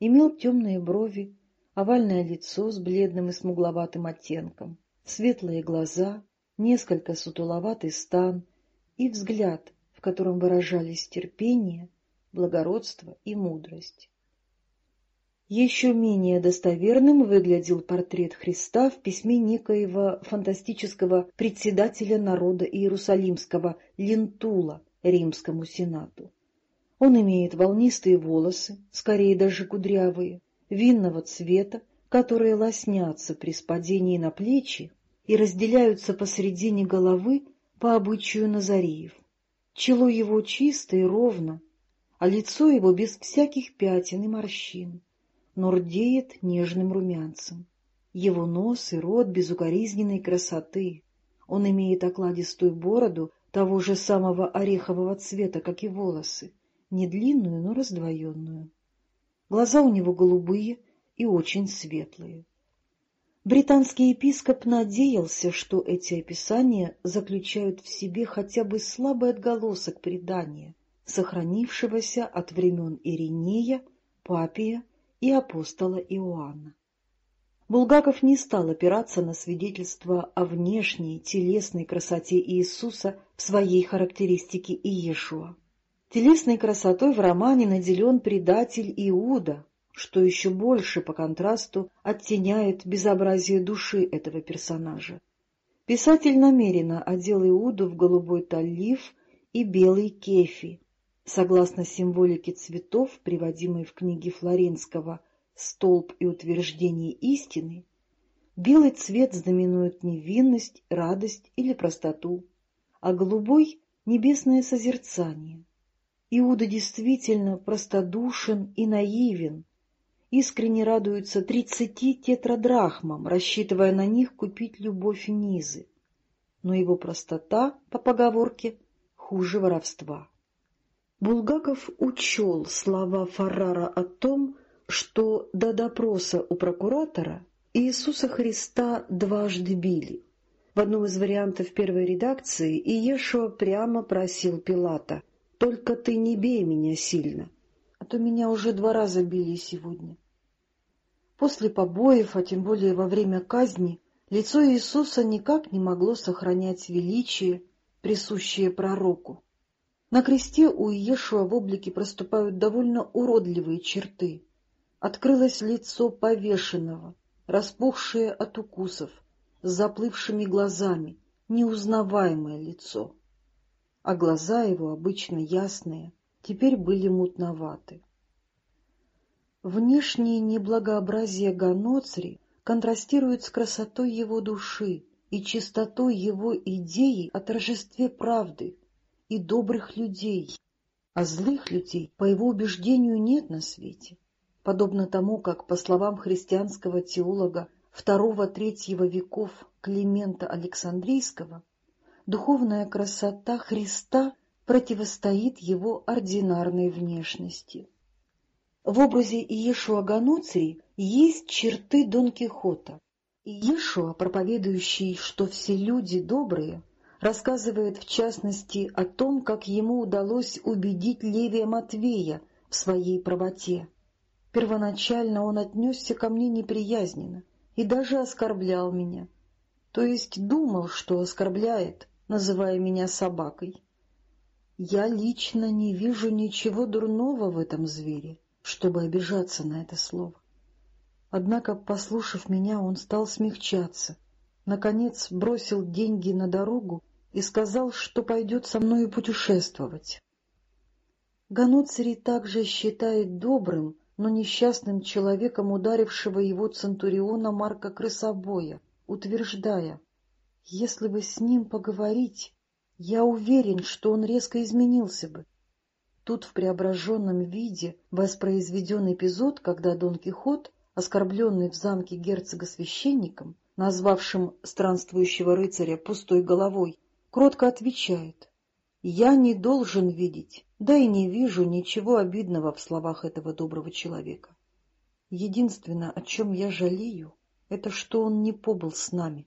S1: Имел темные брови, овальное лицо с бледным и смугловатым оттенком, светлые глаза, несколько сутуловатый стан и взгляд, в котором выражались терпение, благородство и мудрость. Еще менее достоверным выглядел портрет Христа в письме некоего фантастического председателя народа Иерусалимского Лентула Римскому Сенату. Он имеет волнистые волосы, скорее даже кудрявые, винного цвета, которые лоснятся при спадении на плечи и разделяются посредине головы по обычаю Назареев. Чело его чисто и ровно, а лицо его без всяких пятен и морщин но рдеет нежным румянцем. Его нос и рот безукоризненной красоты. Он имеет окладистую бороду того же самого орехового цвета, как и волосы, не длинную, но раздвоенную. Глаза у него голубые и очень светлые. Британский епископ надеялся, что эти описания заключают в себе хотя бы слабый отголосок предания, сохранившегося от времен Иринея, Папия и апостола Иоанна. Булгаков не стал опираться на свидетельства о внешней телесной красоте Иисуса в своей характеристике Иешуа. Телесной красотой в романе наделен предатель Иуда, что еще больше по контрасту оттеняет безобразие души этого персонажа. Писатель намеренно одел Иуду в голубой таллиф и белый кефи, Согласно символике цветов, приводимой в книге Флоренского «Столб и утверждение истины», Белый цвет знаменует невинность, радость или простоту, а голубой — небесное созерцание. Иуда действительно простодушен и наивен, искренне радуется тридцати тетрадрахмам, рассчитывая на них купить любовь Низы. Но его простота, по поговорке, хуже воровства. Булгаков учел слова Фаррара о том, что до допроса у прокуратора Иисуса Христа дважды били. В одном из вариантов первой редакции Иешуа прямо просил Пилата «Только ты не бей меня сильно, то меня уже два раза били сегодня». После побоев, а тем более во время казни, лицо Иисуса никак не могло сохранять величие, присущее пророку. На кресте у Иешуа в облике проступают довольно уродливые черты. Открылось лицо повешенного, распухшее от укусов, с заплывшими глазами, неузнаваемое лицо. А глаза его, обычно ясные, теперь были мутноваты. Внешнее неблагообразие Ганоцри контрастирует с красотой его души и чистотой его идеи о торжестве правды, и добрых людей, а злых людей, по его убеждению, нет на свете. Подобно тому, как, по словам христианского теолога II-III веков Климента Александрийского, духовная красота Христа противостоит его ординарной внешности. В образе Иешуа Ганоцри есть черты Дон Кихота. Иешуа, проповедующий, что все люди добрые, рассказывает в частности о том, как ему удалось убедить Левия Матвея в своей правоте. Первоначально он отнесся ко мне неприязненно и даже оскорблял меня, то есть думал, что оскорбляет, называя меня собакой. Я лично не вижу ничего дурного в этом звере, чтобы обижаться на это слово. Однако, послушав меня, он стал смягчаться, наконец бросил деньги на дорогу и сказал, что пойдет со мною путешествовать. Ганоцери также считает добрым, но несчастным человеком ударившего его центуриона Марка Крысобоя, утверждая, «Если бы с ним поговорить, я уверен, что он резко изменился бы». Тут в преображенном виде воспроизведен эпизод, когда Дон Кихот, оскорбленный в замке герцога священником, назвавшим странствующего рыцаря пустой головой, кротко отвечает «Я не должен видеть, да и не вижу ничего обидного в словах этого доброго человека. Единственное, о чем я жалею, это что он не побыл с нами.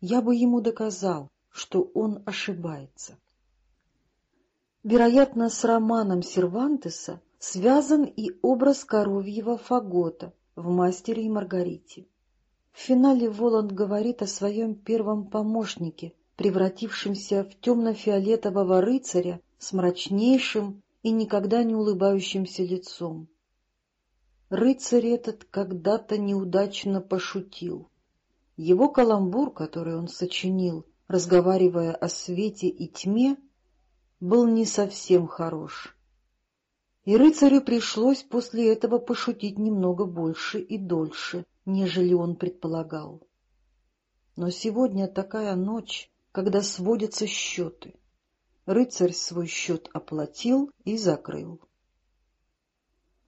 S1: Я бы ему доказал, что он ошибается». Вероятно, с романом Сервантеса связан и образ коровьего фагота в «Мастере и Маргарите». В финале Воланд говорит о своем первом помощнике, превратившимся в темно-фиолетового рыцаря с мрачнейшим и никогда не улыбающимся лицом. Рыцарь этот когда-то неудачно пошутил. Его каламбур, который он сочинил, разговаривая о свете и тьме, был не совсем хорош. И рыцарю пришлось после этого пошутить немного больше и дольше, нежели он предполагал. Но сегодня такая ночь, когда сводятся счеты. Рыцарь свой счет оплатил и закрыл.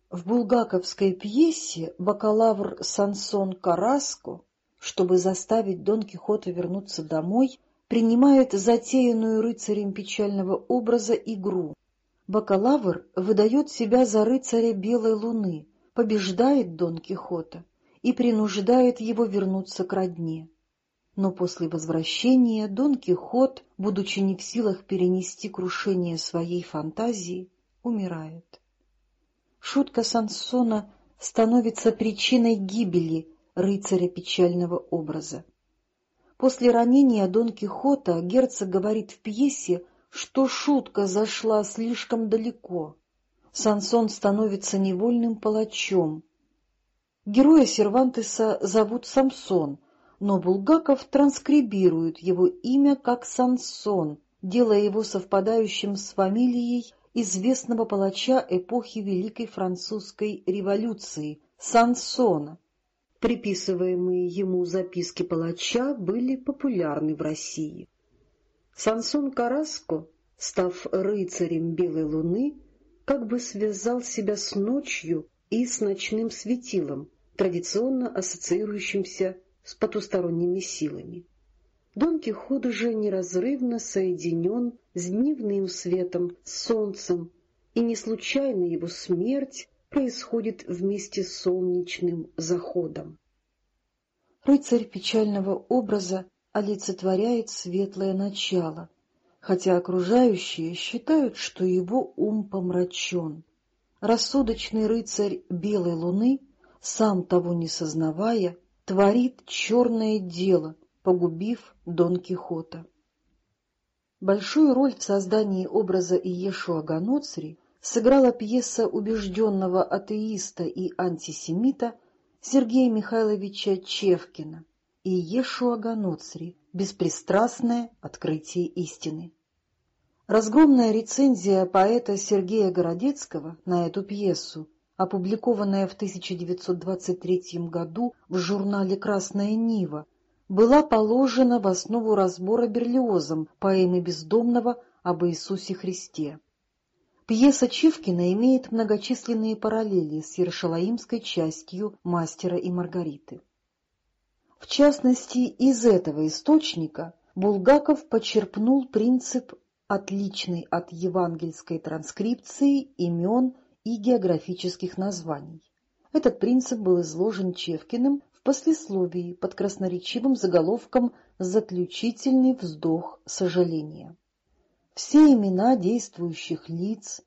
S1: В булгаковской пьесе бакалавр Сансон Караско, чтобы заставить Дон Кихота вернуться домой, принимает затеянную рыцарем печального образа игру. Бакалавр выдает себя за рыцаря Белой Луны, побеждает Дон Кихота и принуждает его вернуться к родне но после возвращения Дон Кихот, будучи не в силах перенести крушение своей фантазии, умирает. Шутка Сансона становится причиной гибели рыцаря печального образа. После ранения Дон Кихота герцог говорит в пьесе, что шутка зашла слишком далеко. Сансон становится невольным палачом. Героя Сервантеса зовут Самсон — но Булгаков транскрибирует его имя как Сансон, делая его совпадающим с фамилией известного палача эпохи Великой Французской революции Сансона. Приписываемые ему записки палача были популярны в России. Сансон Караско, став рыцарем Белой Луны, как бы связал себя с ночью и с ночным светилом, традиционно ассоциирующимся с потусторонними силами. Дон Кихот же неразрывно соединен с дневным светом, с солнцем, и не случайно его смерть происходит вместе с солнечным заходом. Рыцарь печального образа олицетворяет светлое начало, хотя окружающие считают, что его ум помрачен. Рассудочный рыцарь Белой Луны, сам того не сознавая, творит черное дело, погубив Дон Кихота. Большую роль в создании образа Иешуа Ганоцри сыграла пьеса убежденного атеиста и антисемита Сергея Михайловича Чевкина «Иешуа Ганоцри. Беспристрастное открытие истины». Разгромная рецензия поэта Сергея Городецкого на эту пьесу опубликованная в 1923 году в журнале «Красная Нива», была положена в основу разбора Берлиозом поэмы Бездомного об Иисусе Христе. Пьеса Чивкина имеет многочисленные параллели с Ершалаимской частью «Мастера и Маргариты». В частности, из этого источника Булгаков почерпнул принцип отличный от евангельской транскрипции имен и географических названий. Этот принцип был изложен Чевкиным в послесловии под красноречивым заголовком «Заключительный вздох сожаления». Все имена действующих лиц,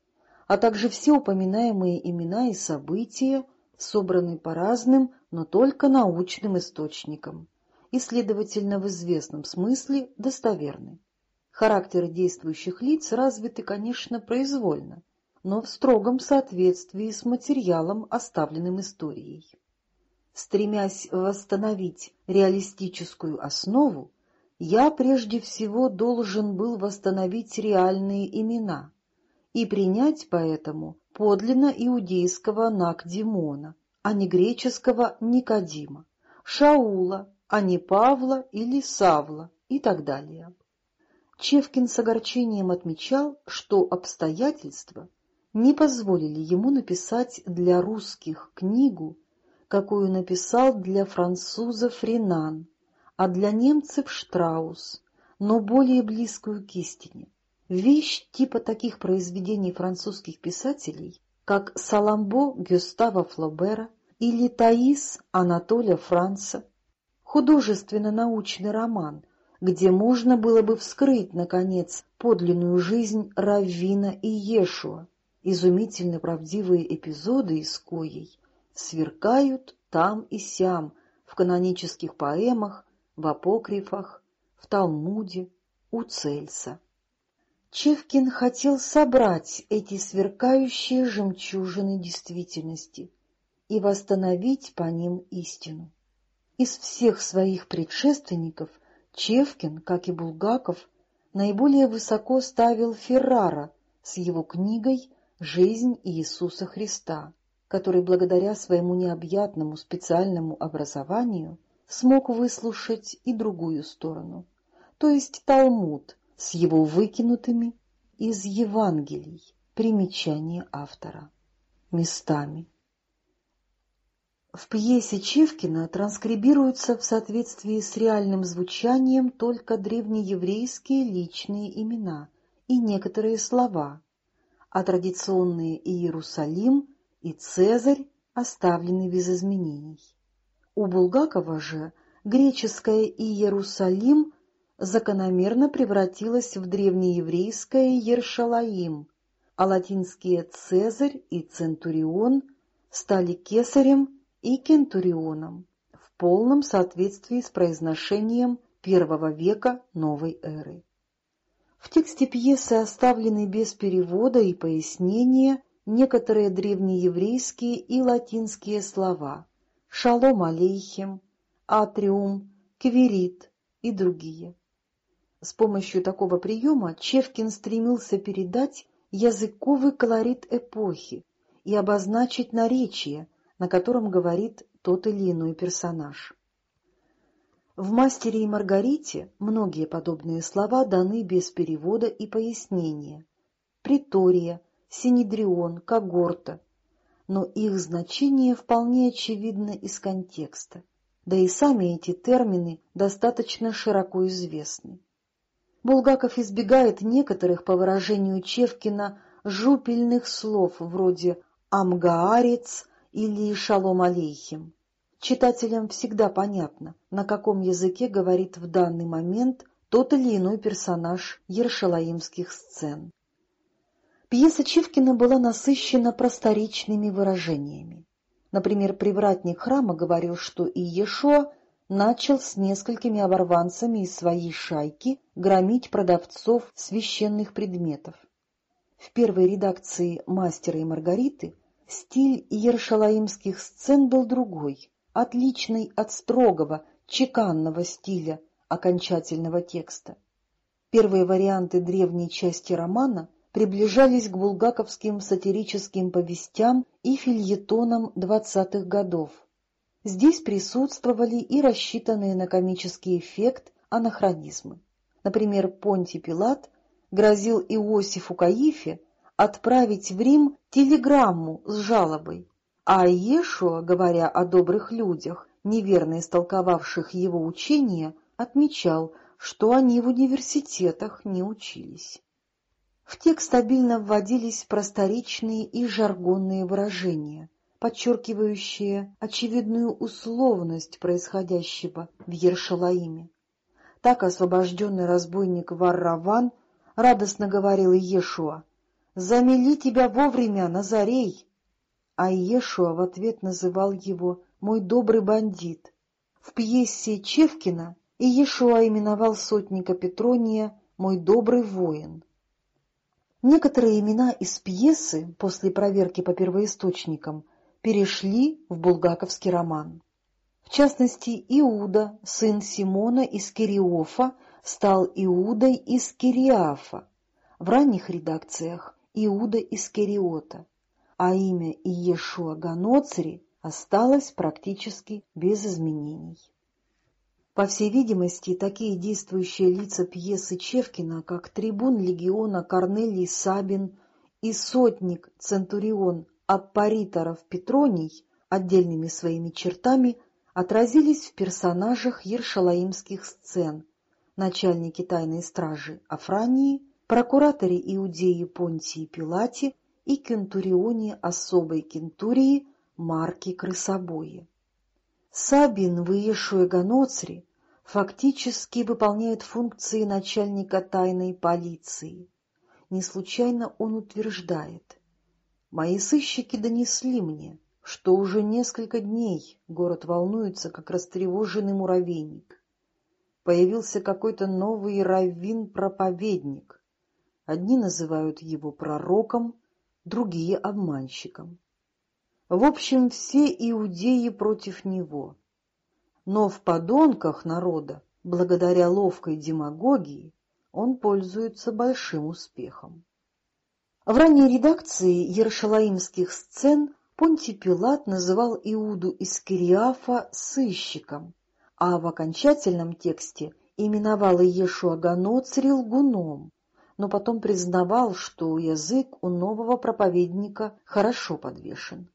S1: а также все упоминаемые имена и события собраны по разным, но только научным источникам и, следовательно, в известном смысле достоверны. Характеры действующих лиц развиты, конечно, произвольно, но в строгом соответствии с материалом, оставленным историей. Стремясь восстановить реалистическую основу, я прежде всего должен был восстановить реальные имена и принять поэтому подлинно иудейского Накдимона, а не греческого Никодима, Шаула, а не Павла или Савла и так далее. Чевкин с огорчением отмечал, что обстоятельства – не позволили ему написать для русских книгу, какую написал для французов Ренан, а для немцев Штраус, но более близкую к истине. Вещь типа таких произведений французских писателей, как Саламбо Гюстава Флобера или Таис Анатолия Франца, художественно-научный роман, где можно было бы вскрыть, наконец, подлинную жизнь Раввина и Ешуа, изумительно правдивые эпизоды из коей сверкают там и сям в канонических поэмах, в апокрифах, в Талмуде, у Цельса. Чевкин хотел собрать эти сверкающие жемчужины действительности и восстановить по ним истину. Из всех своих предшественников Чевкин, как и Булгаков, наиболее высоко ставил Феррара с его книгой жизнь Иисуса Христа, который благодаря своему необъятному специальному образованию смог выслушать и другую сторону, то есть Талмуд с его выкинутыми из Евангелий примечания автора местами. В пьесе Чевкина транскрибируются в соответствии с реальным звучанием только древнееврейские личные имена и некоторые слова, а традиционные Иерусалим и Цезарь оставлены без изменений. У Булгакова же греческое Иерусалим закономерно превратилось в древнееврейское Ершалаим, а латинские Цезарь и Центурион стали Кесарем и Кентурионом в полном соответствии с произношением первого века новой эры. В тексте пьесы оставлены без перевода и пояснения некоторые древнееврейские и латинские слова «шалом алейхим», «атриум», «кверит» и другие. С помощью такого приема Чевкин стремился передать языковый колорит эпохи и обозначить наречие, на котором говорит тот или иной персонаж. В «Мастере и Маргарите» многие подобные слова даны без перевода и пояснения. Притория, Синедрион, Когорта. Но их значение вполне очевидно из контекста. Да и сами эти термины достаточно широко известны. Булгаков избегает некоторых, по выражению Чевкина, жупельных слов вроде «амгаарец» или «шалом алейхим». Читателям всегда понятно, на каком языке говорит в данный момент тот или иной персонаж ершалаимских сцен. Пьеса Чивкина была насыщена просторечными выражениями. Например, привратник храма говорил, что Иешуа начал с несколькими оборванцами из своей шайки громить продавцов священных предметов. В первой редакции «Мастера и Маргариты» стиль ершалаимских сцен был другой, отличный от строгого, чеканного стиля окончательного текста. Первые варианты древней части романа приближались к булгаковским сатирическим повестям и фильетонам двадцатых годов. Здесь присутствовали и рассчитанные на комический эффект анахронизмы. Например, Понтий Пилат грозил Иосифу Каифе отправить в Рим телеграмму с жалобой, а Иешуа, говоря о добрых людях, неверно истолковавших его учение, отмечал, что они в университетах не учились. В текст стабильно вводились просторечные и жаргонные выражения, подчеркивающие очевидную условность происходящего в Ершалаиме. Так освобожденный разбойник Варраван радостно говорил Иешуа, «Замели тебя вовремя, Назарей!» а Иешуа в ответ называл его «мой добрый бандит». В пьесе Чевкина Иешуа именовал сотника Петрония «мой добрый воин». Некоторые имена из пьесы после проверки по первоисточникам перешли в булгаковский роман. В частности, Иуда, сын Симона из Кириофа, стал Иудой из Кириафа. В ранних редакциях Иуда из Кериота а имя Иешуа Ганоцри осталось практически без изменений. По всей видимости, такие действующие лица пьесы Чевкина, как трибун легиона Корнелий Сабин и сотник Центурион Аппариторов Петроний, отдельными своими чертами отразились в персонажах ершалаимских сцен, начальнике тайной стражи Афрании, прокураторе Иудеи Понтии Пилате и кентурионе особой кентурии марки крысобои. Сабин в Иешуэ Ганоцри фактически выполняет функции начальника тайной полиции. Не случайно он утверждает, «Мои сыщики донесли мне, что уже несколько дней город волнуется, как растревоженный муравейник. Появился какой-то новый раввин-проповедник. Одни называют его пророком, другие — обманщиком. В общем, все иудеи против него. Но в подонках народа, благодаря ловкой демагогии, он пользуется большим успехом. В ранней редакции ершалаимских сцен Понтий Пилат называл Иуду из Кириафа сыщиком, а в окончательном тексте именовал Иешуа Ганоцри лгуном, но потом признавал, что язык у нового проповедника хорошо подвешен.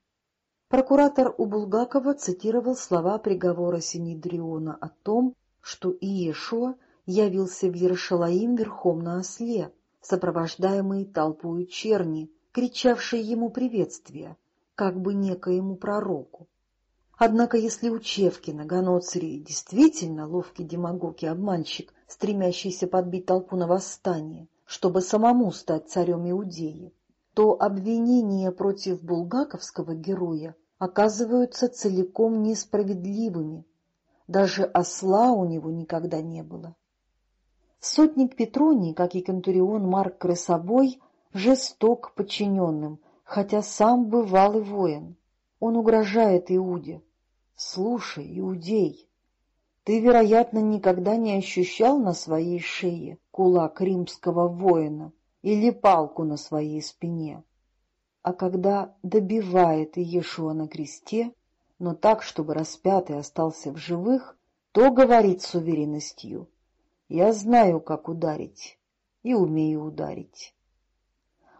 S1: Прокуратор у Булгакова цитировал слова приговора Синедриона о том, что Иешуа явился в Ершалаим верхом на осле, сопровождаемый толпой черни, кричавшей ему приветствия, как бы некоему пророку. Однако если у Чевкина Ганоцри действительно ловкий демагог и обманщик, стремящийся подбить толпу на восстание, чтобы самому стать царем Иудеи, то обвинения против булгаковского героя оказываются целиком несправедливыми. Даже осла у него никогда не было. Сотник Петроний, как и кентурион Марк Крысобой, жесток подчиненным, хотя сам бывалый воин. Он угрожает Иуде. «Слушай, Иудей, ты, вероятно, никогда не ощущал на своей шее кулак римского воина или палку на своей спине. А когда добивает Иешуа на кресте, но так, чтобы распятый остался в живых, то говорит с уверенностью «Я знаю, как ударить, и умею ударить».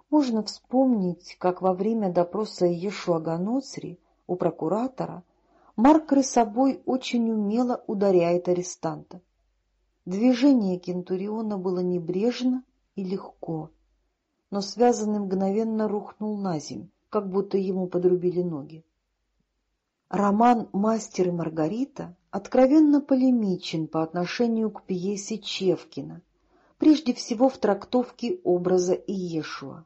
S1: Можно вспомнить, как во время допроса Ешуа Ганоцри у прокуратора Марк собой очень умело ударяет арестанта. Движение Кентуриона было небрежно и легко, но связанный мгновенно рухнул на земь, как будто ему подрубили ноги. Роман «Мастер и Маргарита» откровенно полемичен по отношению к пьесе Чевкина, прежде всего в трактовке образа Иешуа.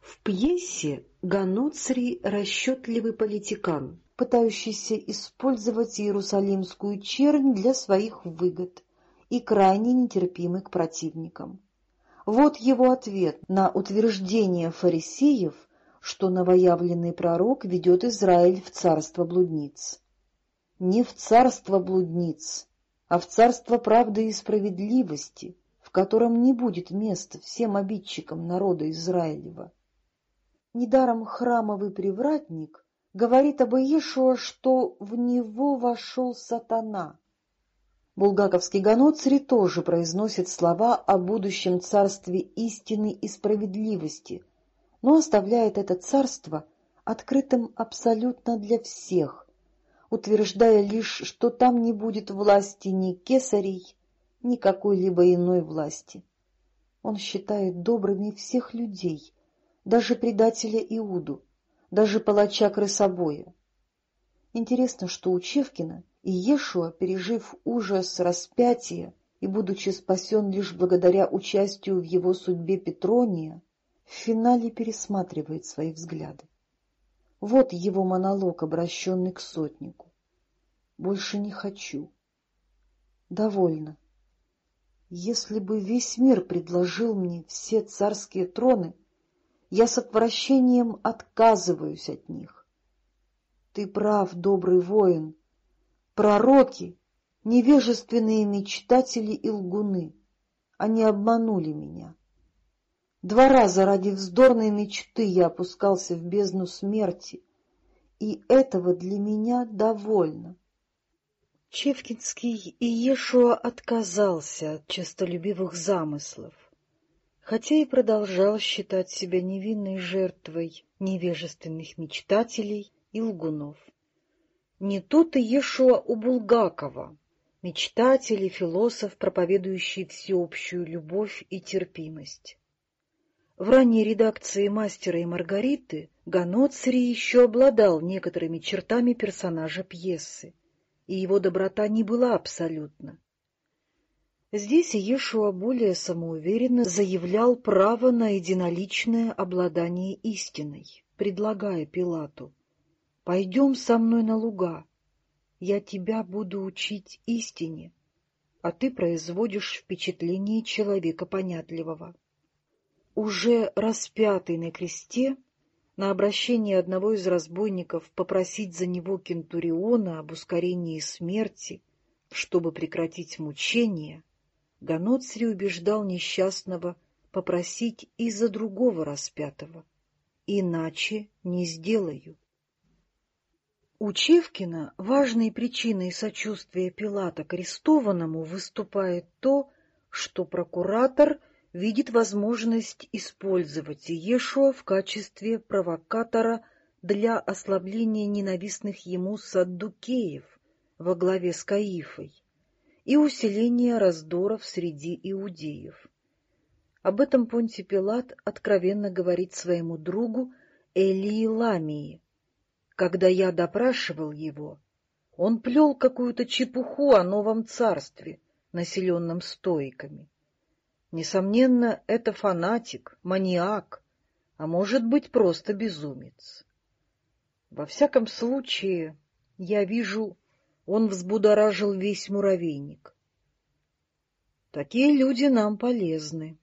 S1: В пьесе Ганоцри — расчетливый политикан, пытающийся использовать иерусалимскую чернь для своих выгод и крайне нетерпимый к противникам. Вот его ответ на утверждение фарисеев, что новоявленный пророк ведет Израиль в царство блудниц. Не в царство блудниц, а в царство правды и справедливости, в котором не будет места всем обидчикам народа Израилева. Недаром храмовый привратник говорит об Иешуа, что в него вошел сатана. Булгаковский Ганоцри тоже произносит слова о будущем царстве истины и справедливости, но оставляет это царство открытым абсолютно для всех, утверждая лишь, что там не будет власти ни кесарей, ни какой-либо иной власти. Он считает добрыми всех людей, даже предателя Иуду, даже палача крысобоя. Интересно, что у Чевкина и Ешуа, пережив ужас распятия и будучи спасен лишь благодаря участию в его судьбе Петрония, в финале пересматривает свои взгляды. Вот его монолог, обращенный к сотнику. «Больше не хочу. Довольно. Если бы весь мир предложил мне все царские троны, я с отвращением отказываюсь от них. Ты прав, добрый воин. Пророки — невежественные мечтатели и лгуны. Они обманули меня. Два раза ради вздорной мечты я опускался в бездну смерти, и этого для меня довольно. Чевкинский и Ешуа отказался от честолюбивых замыслов хотя и продолжал считать себя невинной жертвой невежественных мечтателей и лгунов. Не тот и Ешуа у Булгакова, мечтатель и философ, проповедующий всеобщую любовь и терпимость. В ранней редакции «Мастера и Маргариты» Ганоцри еще обладал некоторыми чертами персонажа пьесы, и его доброта не была абсолютна. Здесь Иешуа более самоуверенно заявлял право на единоличное обладание истиной, предлагая Пилату «Пойдем со мной на луга, я тебя буду учить истине, а ты производишь впечатление человека понятливого». Уже распятый на кресте, на обращение одного из разбойников попросить за него кентуриона об ускорении смерти, чтобы прекратить мучения, Ганоцри убеждал несчастного попросить и за другого распятого. Иначе не сделаю. У Чевкина важной причиной сочувствия Пилата к арестованному выступает то, что прокуратор видит возможность использовать Иешуа в качестве провокатора для ослабления ненавистных ему саддукеев во главе с Каифой и усиление раздоров среди иудеев. Об этом Понти Пилат откровенно говорит своему другу Элии Ламии. Когда я допрашивал его, он плел какую-то чепуху о новом царстве, населенном стоиками. Несомненно, это фанатик, маниак, а может быть, просто безумец. Во всяком случае, я вижу он взбудоражил весь муравейник. Такие люди нам полезны.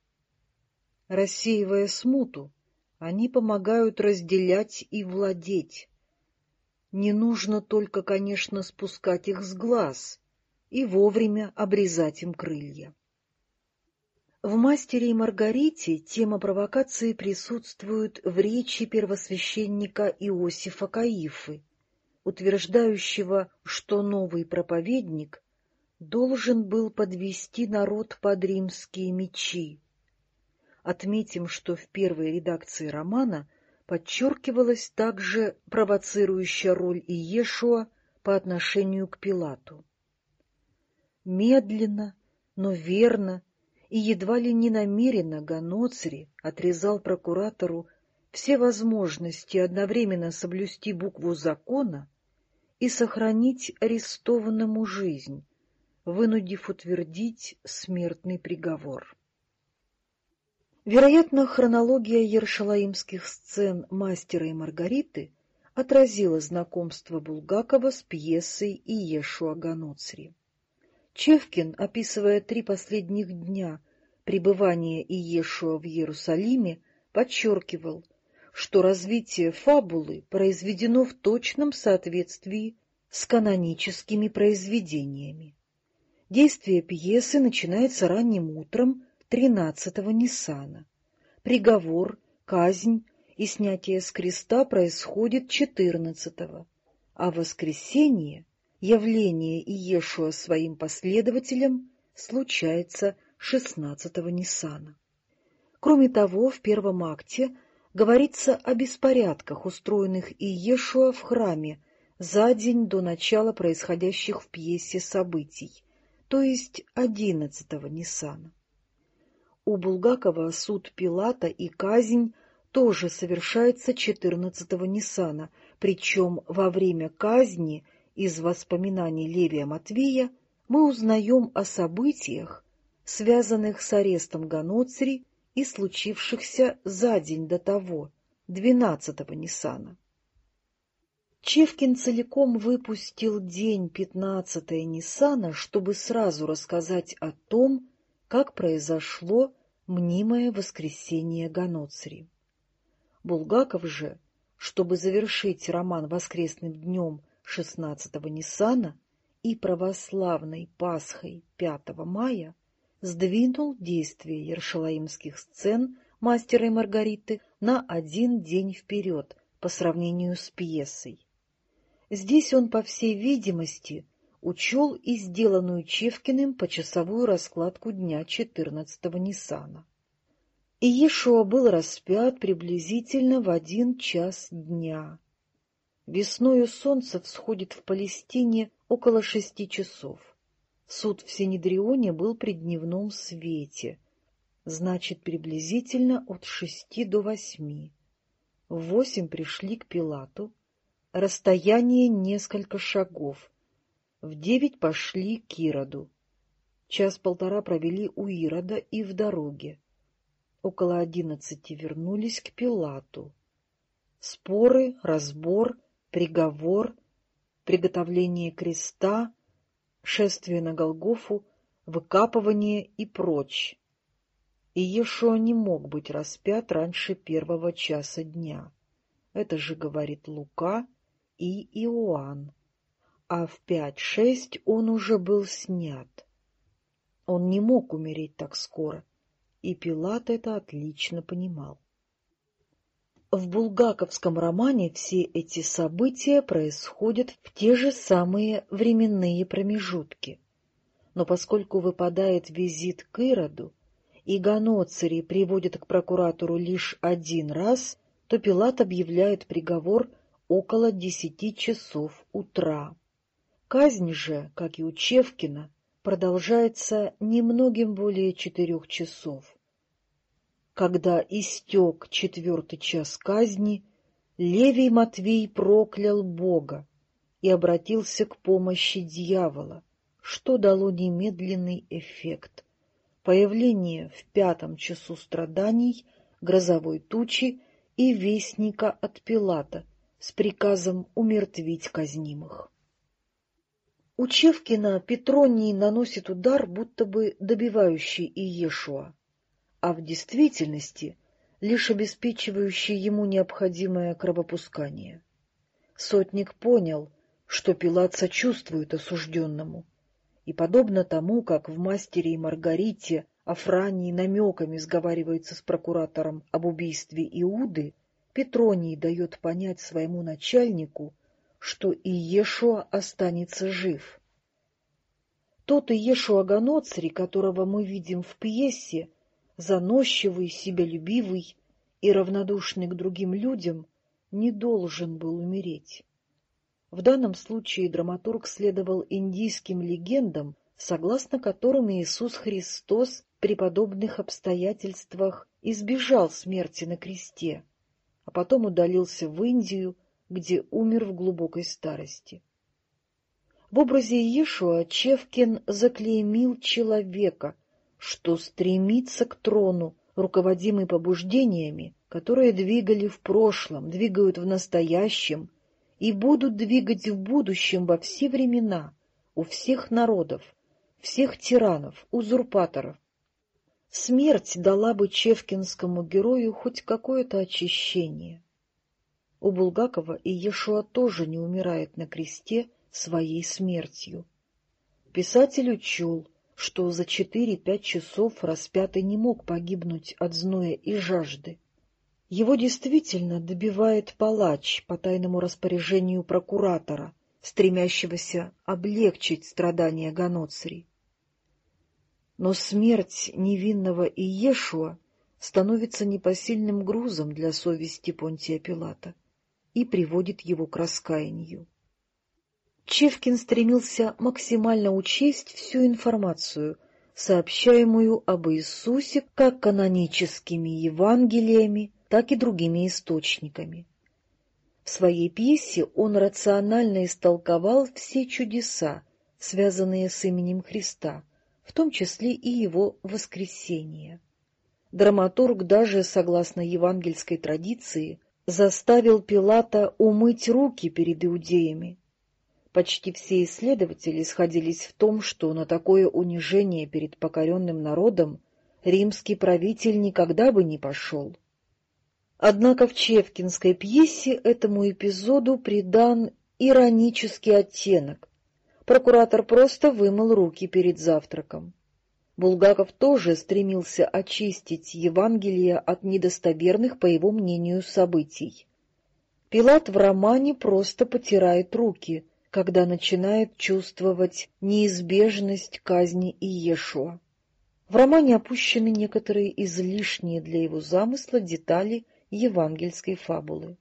S1: Рассеивая смуту, они помогают разделять и владеть. Не нужно только, конечно, спускать их с глаз и вовремя обрезать им крылья. В «Мастере и Маргарите» тема провокации присутствует в речи первосвященника Иосифа Каифы, утверждающего, что новый проповедник должен был подвести народ под римские мечи. Отметим, что в первой редакции романа подчеркивалась также провоцирующая роль Иешуа по отношению к Пилату. Медленно, но верно и едва ли не намеренно Ганоцри отрезал прокуратору все возможности одновременно соблюсти букву закона и сохранить арестованному жизнь, вынудив утвердить смертный приговор. Вероятно, хронология ершалаимских сцен «Мастера и Маргариты» отразила знакомство Булгакова с пьесой Иешуа Ганоцри. Чевкин, описывая три последних дня пребывания Иешуа в Иерусалиме, подчеркивал, что развитие фабулы произведено в точном соответствии с каноническими произведениями. Действие пьесы начинается ранним утром 13-го Ниссана. Приговор, казнь и снятие с креста происходит 14-го, а воскресенье явление Иешуа своим последователям случается 16-го Ниссана. Кроме того, в первом акте говорится о беспорядках, устроенных Иешуа в храме за день до начала происходящих в пьесе событий, то есть 11-го Ниссана. У Булгакова суд Пилата и казнь тоже совершается 14-го Ниссана, причем во время казни из воспоминаний Левия Матвея мы узнаем о событиях, связанных с арестом Ганоцри и случившихся за день до того, 12-го Ниссана. Чевкин целиком выпустил день 15-го Ниссана, чтобы сразу рассказать о том, как произошло мнимое воскресение Ганоцри. Булгаков же, чтобы завершить роман воскресным днем 16-го Ниссана и православной Пасхой 5 мая сдвинул действие ершалаимских сцен «Мастера и Маргариты» на один день вперед по сравнению с пьесой. Здесь он, по всей видимости, учел и сделанную Чевкиным почасовую раскладку дня 14-го Ниссана. И Иешуа был распят приблизительно в один час дня, Весною солнце всходит в Палестине около шести часов. Суд в Синедрионе был при дневном свете, значит, приблизительно от шести до восьми. В восемь пришли к Пилату, расстояние несколько шагов. В девять пошли к Ироду. Час-полтора провели у Ирода и в дороге. Около одиннадцати вернулись к Пилату. Споры, разбор — приговор, приготовление креста, шествие на Голгофу, выкапывание и прочь. И Ешуа не мог быть распят раньше первого часа дня. Это же говорит Лука и Иоанн. А в пять-шесть он уже был снят. Он не мог умереть так скоро, и Пилат это отлично понимал. В булгаковском романе все эти события происходят в те же самые временные промежутки. Но поскольку выпадает визит к Ироду, и Ганоцари приводят к прокуратору лишь один раз, то Пилат объявляет приговор около десяти часов утра. Казнь же, как и у Чевкина, продолжается немногим более четырех часов. Когда истек четвертый час казни, Левий Матвей проклял Бога и обратился к помощи дьявола, что дало немедленный эффект. Появление в пятом часу страданий грозовой тучи и вестника от Пилата с приказом умертвить казнимых. У Чевкина Петроний наносит удар, будто бы добивающий Иешуа а в действительности лишь обеспечивающий ему необходимое кровопускание. Сотник понял, что Пилат сочувствует осужденному, и, подобно тому, как в «Мастере и Маргарите» Афраний намеками сговаривается с прокуратором об убийстве Иуды, Петроний дает понять своему начальнику, что Иешуа останется жив. Тот Иешуа Ганоцри, которого мы видим в пьесе, заносчивый, себялюбивый и равнодушный к другим людям, не должен был умереть. В данном случае драматург следовал индийским легендам, согласно которым Иисус Христос при подобных обстоятельствах избежал смерти на кресте, а потом удалился в Индию, где умер в глубокой старости. В образе Иешуа Чевкин заклеймил человека, что стремится к трону, руководимый побуждениями, которые двигали в прошлом, двигают в настоящем и будут двигать в будущем во все времена, у всех народов, всех тиранов, узурпаторов. Смерть дала бы чевкинскому герою хоть какое-то очищение. У Булгакова и Ешуа тоже не умирает на кресте своей смертью. Писатель учел, что за четыре-пять часов распятый не мог погибнуть от зноя и жажды. Его действительно добивает палач по тайному распоряжению прокуратора, стремящегося облегчить страдания Ганоцри. Но смерть невинного Иешуа становится непосильным грузом для совести Понтия Пилата и приводит его к раскаянию. Чевкин стремился максимально учесть всю информацию, сообщаемую об Иисусе как каноническими Евангелиями, так и другими источниками. В своей пьесе он рационально истолковал все чудеса, связанные с именем Христа, в том числе и его воскресение. Драматург даже, согласно евангельской традиции, заставил Пилата умыть руки перед иудеями. Почти все исследователи сходились в том, что на такое унижение перед покоренным народом римский правитель никогда бы не пошел. Однако в Чевкинской пьесе этому эпизоду придан иронический оттенок. Прокуратор просто вымыл руки перед завтраком. Булгаков тоже стремился очистить Евангелие от недостоверных, по его мнению, событий. Пилат в романе просто потирает руки, когда начинает чувствовать неизбежность казни Иешуа. В романе опущены некоторые излишние для его замысла детали евангельской фабулы.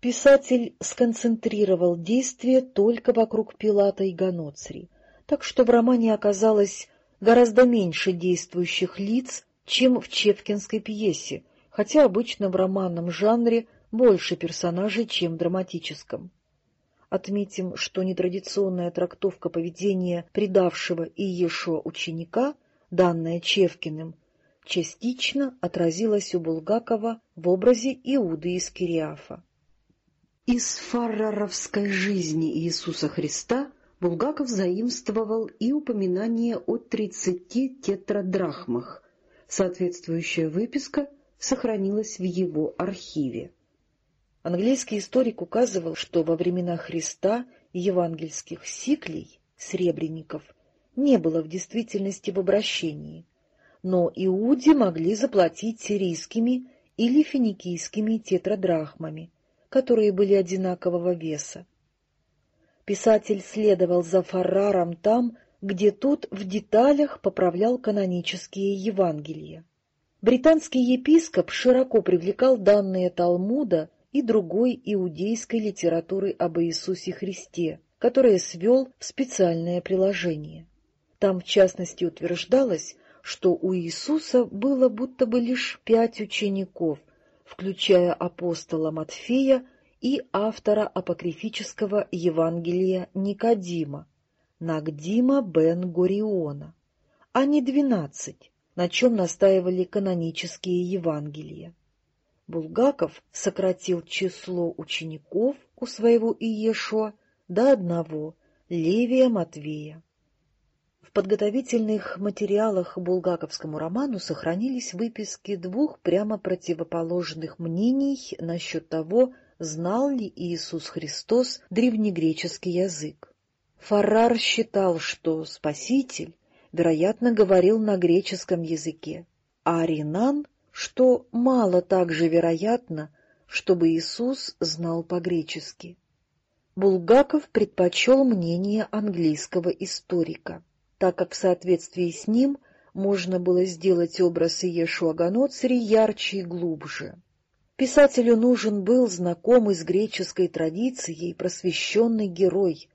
S1: Писатель сконцентрировал действие только вокруг Пилата и Ганоцри, так что в романе оказалось гораздо меньше действующих лиц, чем в Чепкинской пьесе, хотя обычно в романном жанре больше персонажей, чем в драматическом. Отметим, что нетрадиционная трактовка поведения предавшего Иешуа ученика, данная Чевкиным, частично отразилась у Булгакова в образе Иуды из Кириафа. Из фарраровской жизни Иисуса Христа Булгаков заимствовал и упоминание о тридцати тетрадрахмах. Соответствующая выписка сохранилась в его архиве. Английский историк указывал, что во времена Христа евангельских сиклей, сребреников, не было в действительности в обращении, но иуди могли заплатить сирийскими или финикийскими тетрадрахмами, которые были одинакового веса. Писатель следовал за Фарраром там, где тот в деталях поправлял канонические Евангелия. Британский епископ широко привлекал данные Талмуда и другой иудейской литературы об Иисусе Христе, которые свел в специальное приложение. Там, в частности, утверждалось, что у Иисуса было будто бы лишь пять учеников, включая апостола Матфея и автора апокрифического Евангелия Никодима, Нагдима бен Гориона, а не двенадцать, на чем настаивали канонические Евангелия. Булгаков сократил число учеников у своего Иешуа до одного — Левия Матвея. В подготовительных материалах булгаковскому роману сохранились выписки двух прямо противоположных мнений насчет того, знал ли Иисус Христос древнегреческий язык. Фаррар считал, что Спаситель, вероятно, говорил на греческом языке, а Ринан, что мало также вероятно, чтобы Иисус знал по-гречески. Булгаков предпочел мнение английского историка, так как в соответствии с ним можно было сделать образ Иешуа Ганоцри ярче и глубже. Писателю нужен был знакомый с греческой традицией просвещенный герой,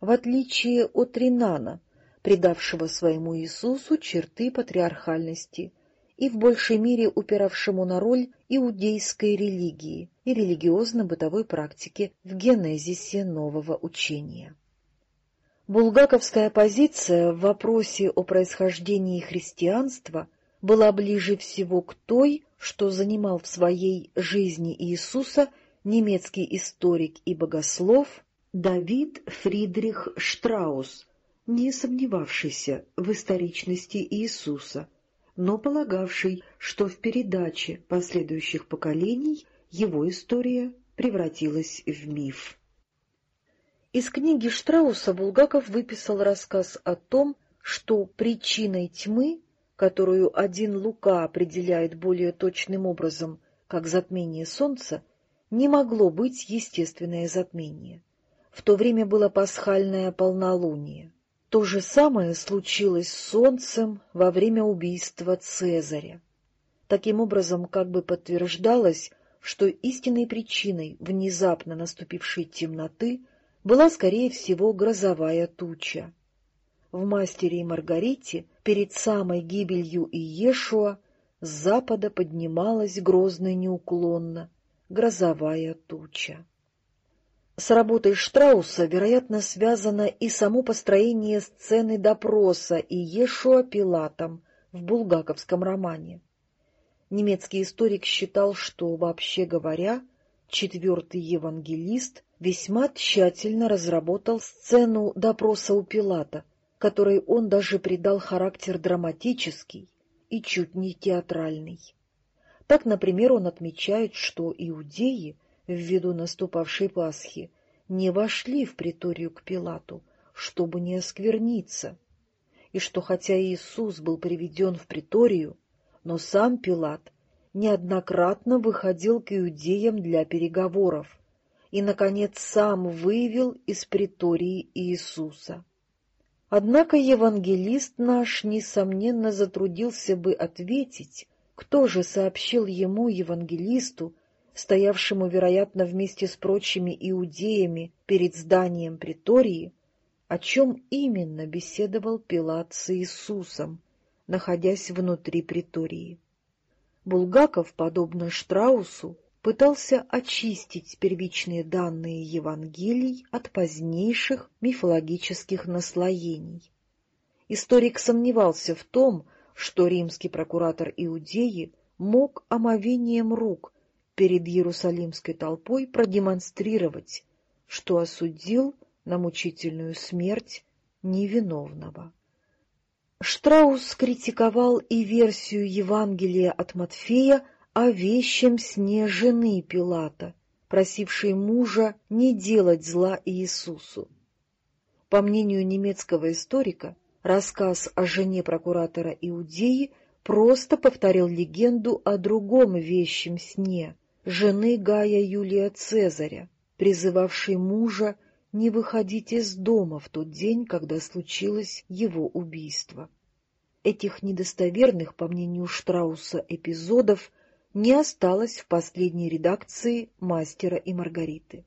S1: в отличие от Ринана, придавшего своему Иисусу черты патриархальности и в большей мере упиравшему на роль иудейской религии и религиозно-бытовой практики в генезисе нового учения. Булгаковская позиция в вопросе о происхождении христианства была ближе всего к той, что занимал в своей жизни Иисуса немецкий историк и богослов Давид Фридрих Штраус, не сомневавшийся в историчности Иисуса, но полагавший, что в передаче последующих поколений его история превратилась в миф. Из книги Штрауса Булгаков выписал рассказ о том, что причиной тьмы, которую один Лука определяет более точным образом, как затмение солнца, не могло быть естественное затмение. В то время было пасхальное полнолуние. То же самое случилось с Солнцем во время убийства Цезаря. Таким образом, как бы подтверждалось, что истинной причиной внезапно наступившей темноты была, скорее всего, грозовая туча. В «Мастере и Маргарите» перед самой гибелью Иешуа с запада поднималась грозно и неуклонно грозовая туча. С работой Штрауса, вероятно, связано и само построение сцены допроса и Ешуа Пилатом в булгаковском романе. Немецкий историк считал, что, вообще говоря, четвертый евангелист весьма тщательно разработал сцену допроса у Пилата, которой он даже придал характер драматический и чуть не театральный. Так, например, он отмечает, что иудеи ввиду наступавшей Пасхи, не вошли в приторию к Пилату, чтобы не оскверниться, и что хотя Иисус был приведен в приторию, но сам Пилат неоднократно выходил к иудеям для переговоров и, наконец, сам вывел из притории Иисуса. Однако евангелист наш, несомненно, затрудился бы ответить, кто же сообщил ему, евангелисту, стоявшему, вероятно, вместе с прочими иудеями перед зданием притории, о чем именно беседовал Пилат с Иисусом, находясь внутри притории. Булгаков, подобно Штраусу, пытался очистить первичные данные Евангелий от позднейших мифологических наслоений. Историк сомневался в том, что римский прокуратор Иудеи мог омовением рук перед Иерусалимской толпой продемонстрировать, что осудил на мучительную смерть невиновного. Штраус критиковал и версию Евангелия от Матфея о вещем сне жены Пилата, просившей мужа не делать зла Иисусу. По мнению немецкого историка, рассказ о жене прокуратора Иудеи просто повторил легенду о другом вещем сне, жены Гая Юлия Цезаря, призывавшей мужа не выходить из дома в тот день, когда случилось его убийство. Этих недостоверных, по мнению Штрауса, эпизодов не осталось в последней редакции «Мастера и Маргариты».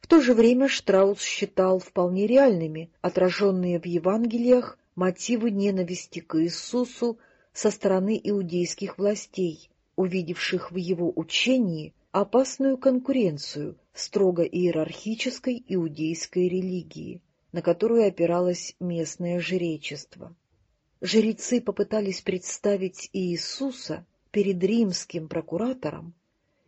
S1: В то же время Штраус считал вполне реальными отраженные в Евангелиях мотивы ненависти к Иисусу со стороны иудейских властей, увидевших в его учении опасную конкуренцию строго иерархической иудейской религии, на которую опиралось местное жречество. Жрецы попытались представить Иисуса перед римским прокуратором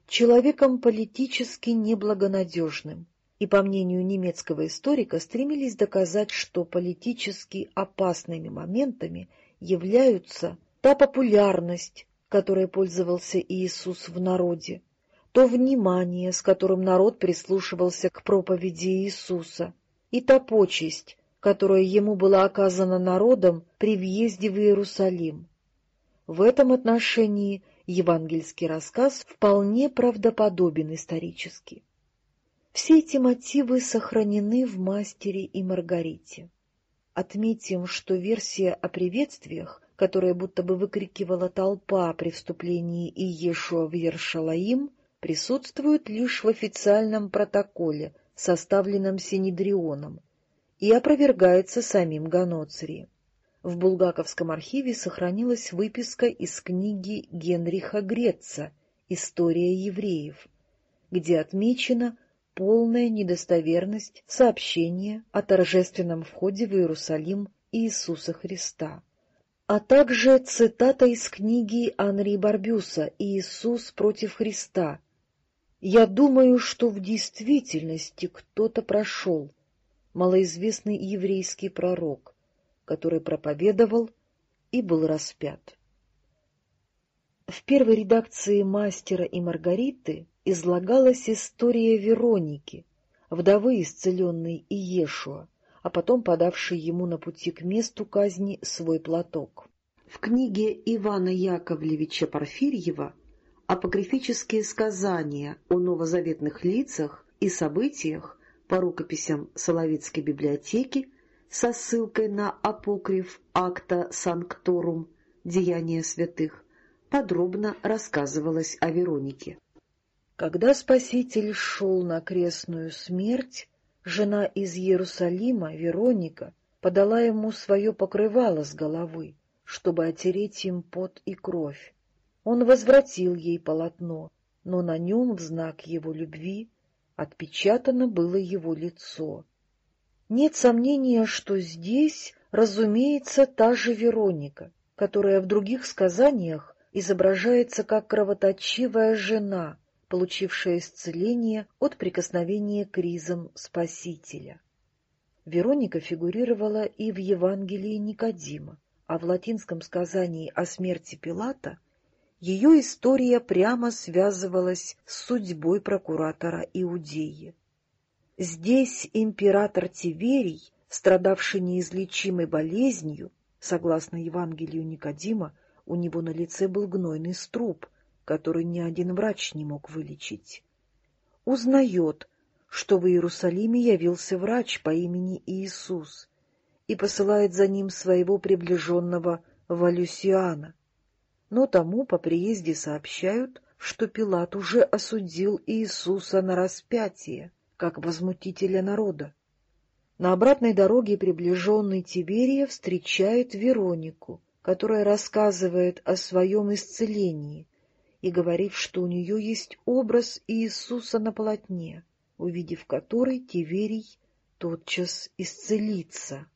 S1: человеком политически неблагонадежным, и, по мнению немецкого историка, стремились доказать, что политически опасными моментами являются та популярность, которой пользовался Иисус в народе, то внимание, с которым народ прислушивался к проповеди Иисуса, и та почесть, которая ему была оказана народом при въезде в Иерусалим. В этом отношении евангельский рассказ вполне правдоподобен исторически. Все эти мотивы сохранены в «Мастере и Маргарите». Отметим, что версия о приветствиях, которая будто бы выкрикивала толпа при вступлении Иешуа в Ершалаим, присутствует лишь в официальном протоколе, составленном Синедрионом, и опровергается самим Ганоцри. В Булгаковском архиве сохранилась выписка из книги Генриха Греца «История евреев», где отмечено полная недостоверность сообщения о торжественном входе в Иерусалим Иисуса Христа, а также цитата из книги Анри Барбюса «Иисус против Христа». «Я думаю, что в действительности кто-то прошел, малоизвестный еврейский пророк, который проповедовал и был распят». В первой редакции «Мастера и Маргариты» излагалась история Вероники, вдовы исцеленной Иешуа, а потом подавшей ему на пути к месту казни свой платок. В книге Ивана Яковлевича Порфирьева «Апокрифические сказания о новозаветных лицах и событиях» по рукописям Соловецкой библиотеки со ссылкой на апокриф акта Санкторум «Деяния святых» подробно рассказывалось о Веронике. Когда Спаситель шел на крестную смерть, жена из Иерусалима, Вероника, подала ему свое покрывало с головы, чтобы отереть им пот и кровь. Он возвратил ей полотно, но на нем в знак его любви отпечатано было его лицо. Нет сомнения, что здесь, разумеется, та же Вероника, которая в других сказаниях изображается как кровоточивая жена — получившая исцеление от прикосновения к ризам Спасителя. Вероника фигурировала и в Евангелии Никодима, а в латинском сказании о смерти Пилата ее история прямо связывалась с судьбой прокуратора Иудеи. Здесь император Тиверий, страдавший неизлечимой болезнью, согласно Евангелию Никодима, у него на лице был гнойный струп, который ни один врач не мог вылечить. Узнает, что в Иерусалиме явился врач по имени Иисус и посылает за ним своего приближенного Валюсиана. Но тому по приезде сообщают, что Пилат уже осудил Иисуса на распятие, как возмутителя народа. На обратной дороге приближенный Тиберия встречает Веронику, которая рассказывает о своем исцелении и говорит, что у нее есть образ Иисуса на полотне, увидев который Тиверий тотчас исцелится.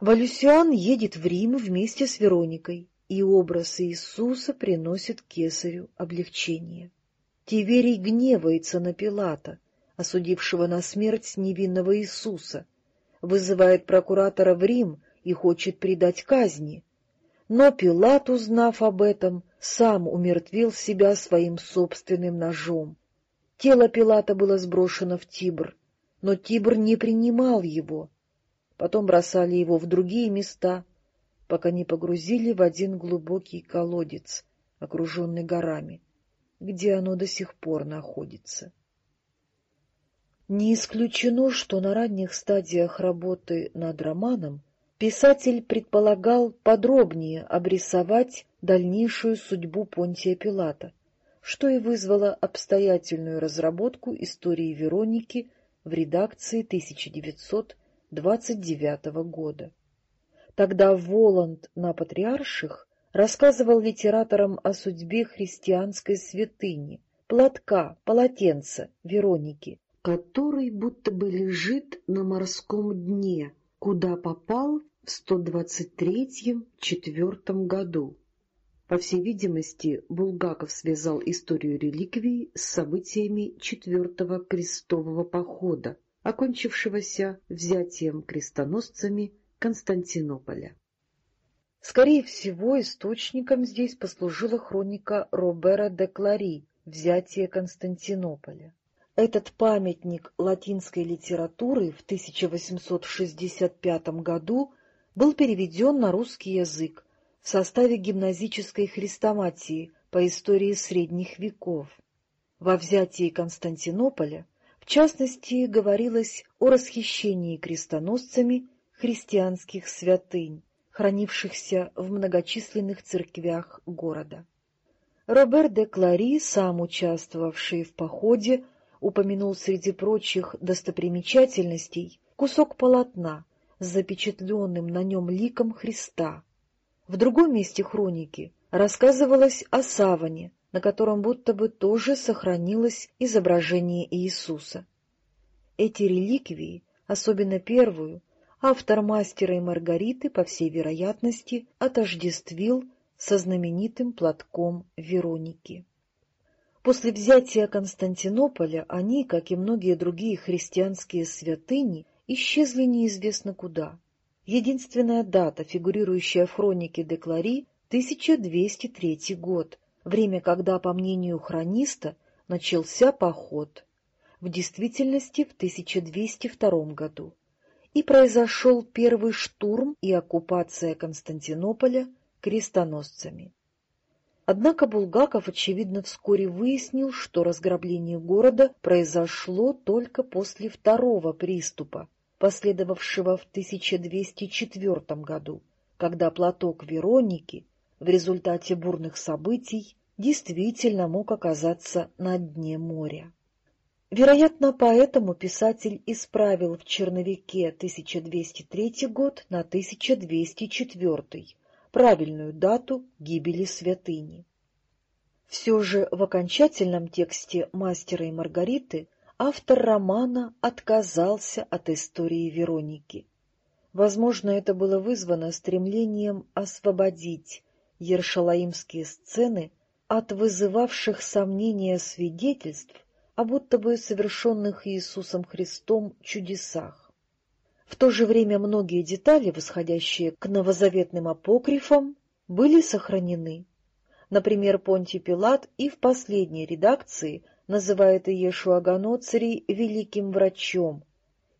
S1: Валюсиан едет в Рим вместе с Вероникой, и образ Иисуса приносит кесарю облегчение. Тиверий гневается на Пилата, осудившего на смерть невинного Иисуса, вызывает прокуратора в Рим и хочет предать казни. Но Пилат, узнав об этом, сам умертвил себя своим собственным ножом. Тело Пилата было сброшено в Тибр, но Тибр не принимал его. Потом бросали его в другие места, пока не погрузили в один глубокий колодец, окруженный горами, где оно до сих пор находится. Не исключено, что на ранних стадиях работы над романом писатель предполагал подробнее обрисовать дальнейшую судьбу Понтия Пилата, что и вызвало обстоятельную разработку истории Вероники в редакции 1929 года. Тогда Воланд на Патриарших рассказывал литераторам о судьбе христианской святыни, платка, полотенца Вероники, который будто бы лежит на морском дне, куда попал в 123-4 году. По всей видимости, Булгаков связал историю реликвий с событиями четвертого крестового похода, окончившегося взятием крестоносцами Константинополя. Скорее всего, источником здесь послужила хроника Робера де Клари «Взятие Константинополя». Этот памятник латинской литературы в 1865 году был переведен на русский язык в составе гимназической хрестоматии по истории средних веков. Во взятии Константинополя В частности, говорилось о расхищении крестоносцами христианских святынь, хранившихся в многочисленных церквях города. Робер де Клари, сам участвовавший в походе, упомянул среди прочих достопримечательностей кусок полотна с запечатленным на нем ликом Христа. В другом месте хроники рассказывалось о саване, на котором будто бы тоже сохранилось изображение Иисуса. Эти реликвии, особенно первую, автор «Мастера и Маргариты», по всей вероятности, отождествил со знаменитым платком Вероники. После взятия Константинополя они, как и многие другие христианские святыни, исчезли неизвестно куда. Единственная дата, фигурирующая в хронике Деклари, 1203 год, время, когда, по мнению хрониста, начался поход, в действительности в 1202 году, и произошел первый штурм и оккупация Константинополя крестоносцами. Однако Булгаков, очевидно, вскоре выяснил, что разграбление города произошло только после второго приступа, последовавшего в 1204 году, когда платок Вероники в результате бурных событий действительно мог оказаться на дне моря. Вероятно, поэтому писатель исправил в черновике 1203 год на 1204, правильную дату гибели святыни. Все же в окончательном тексте «Мастера и Маргариты» автор романа отказался от истории Вероники. Возможно, это было вызвано стремлением освободить ершалаимские сцены от вызывавших сомнения свидетельств о будто бы совершенных Иисусом Христом чудесах. В то же время многие детали, восходящие к новозаветным апокрифам, были сохранены. Например, Понтий Пилат и в последней редакции называет Иешуа Ганоцарий великим врачом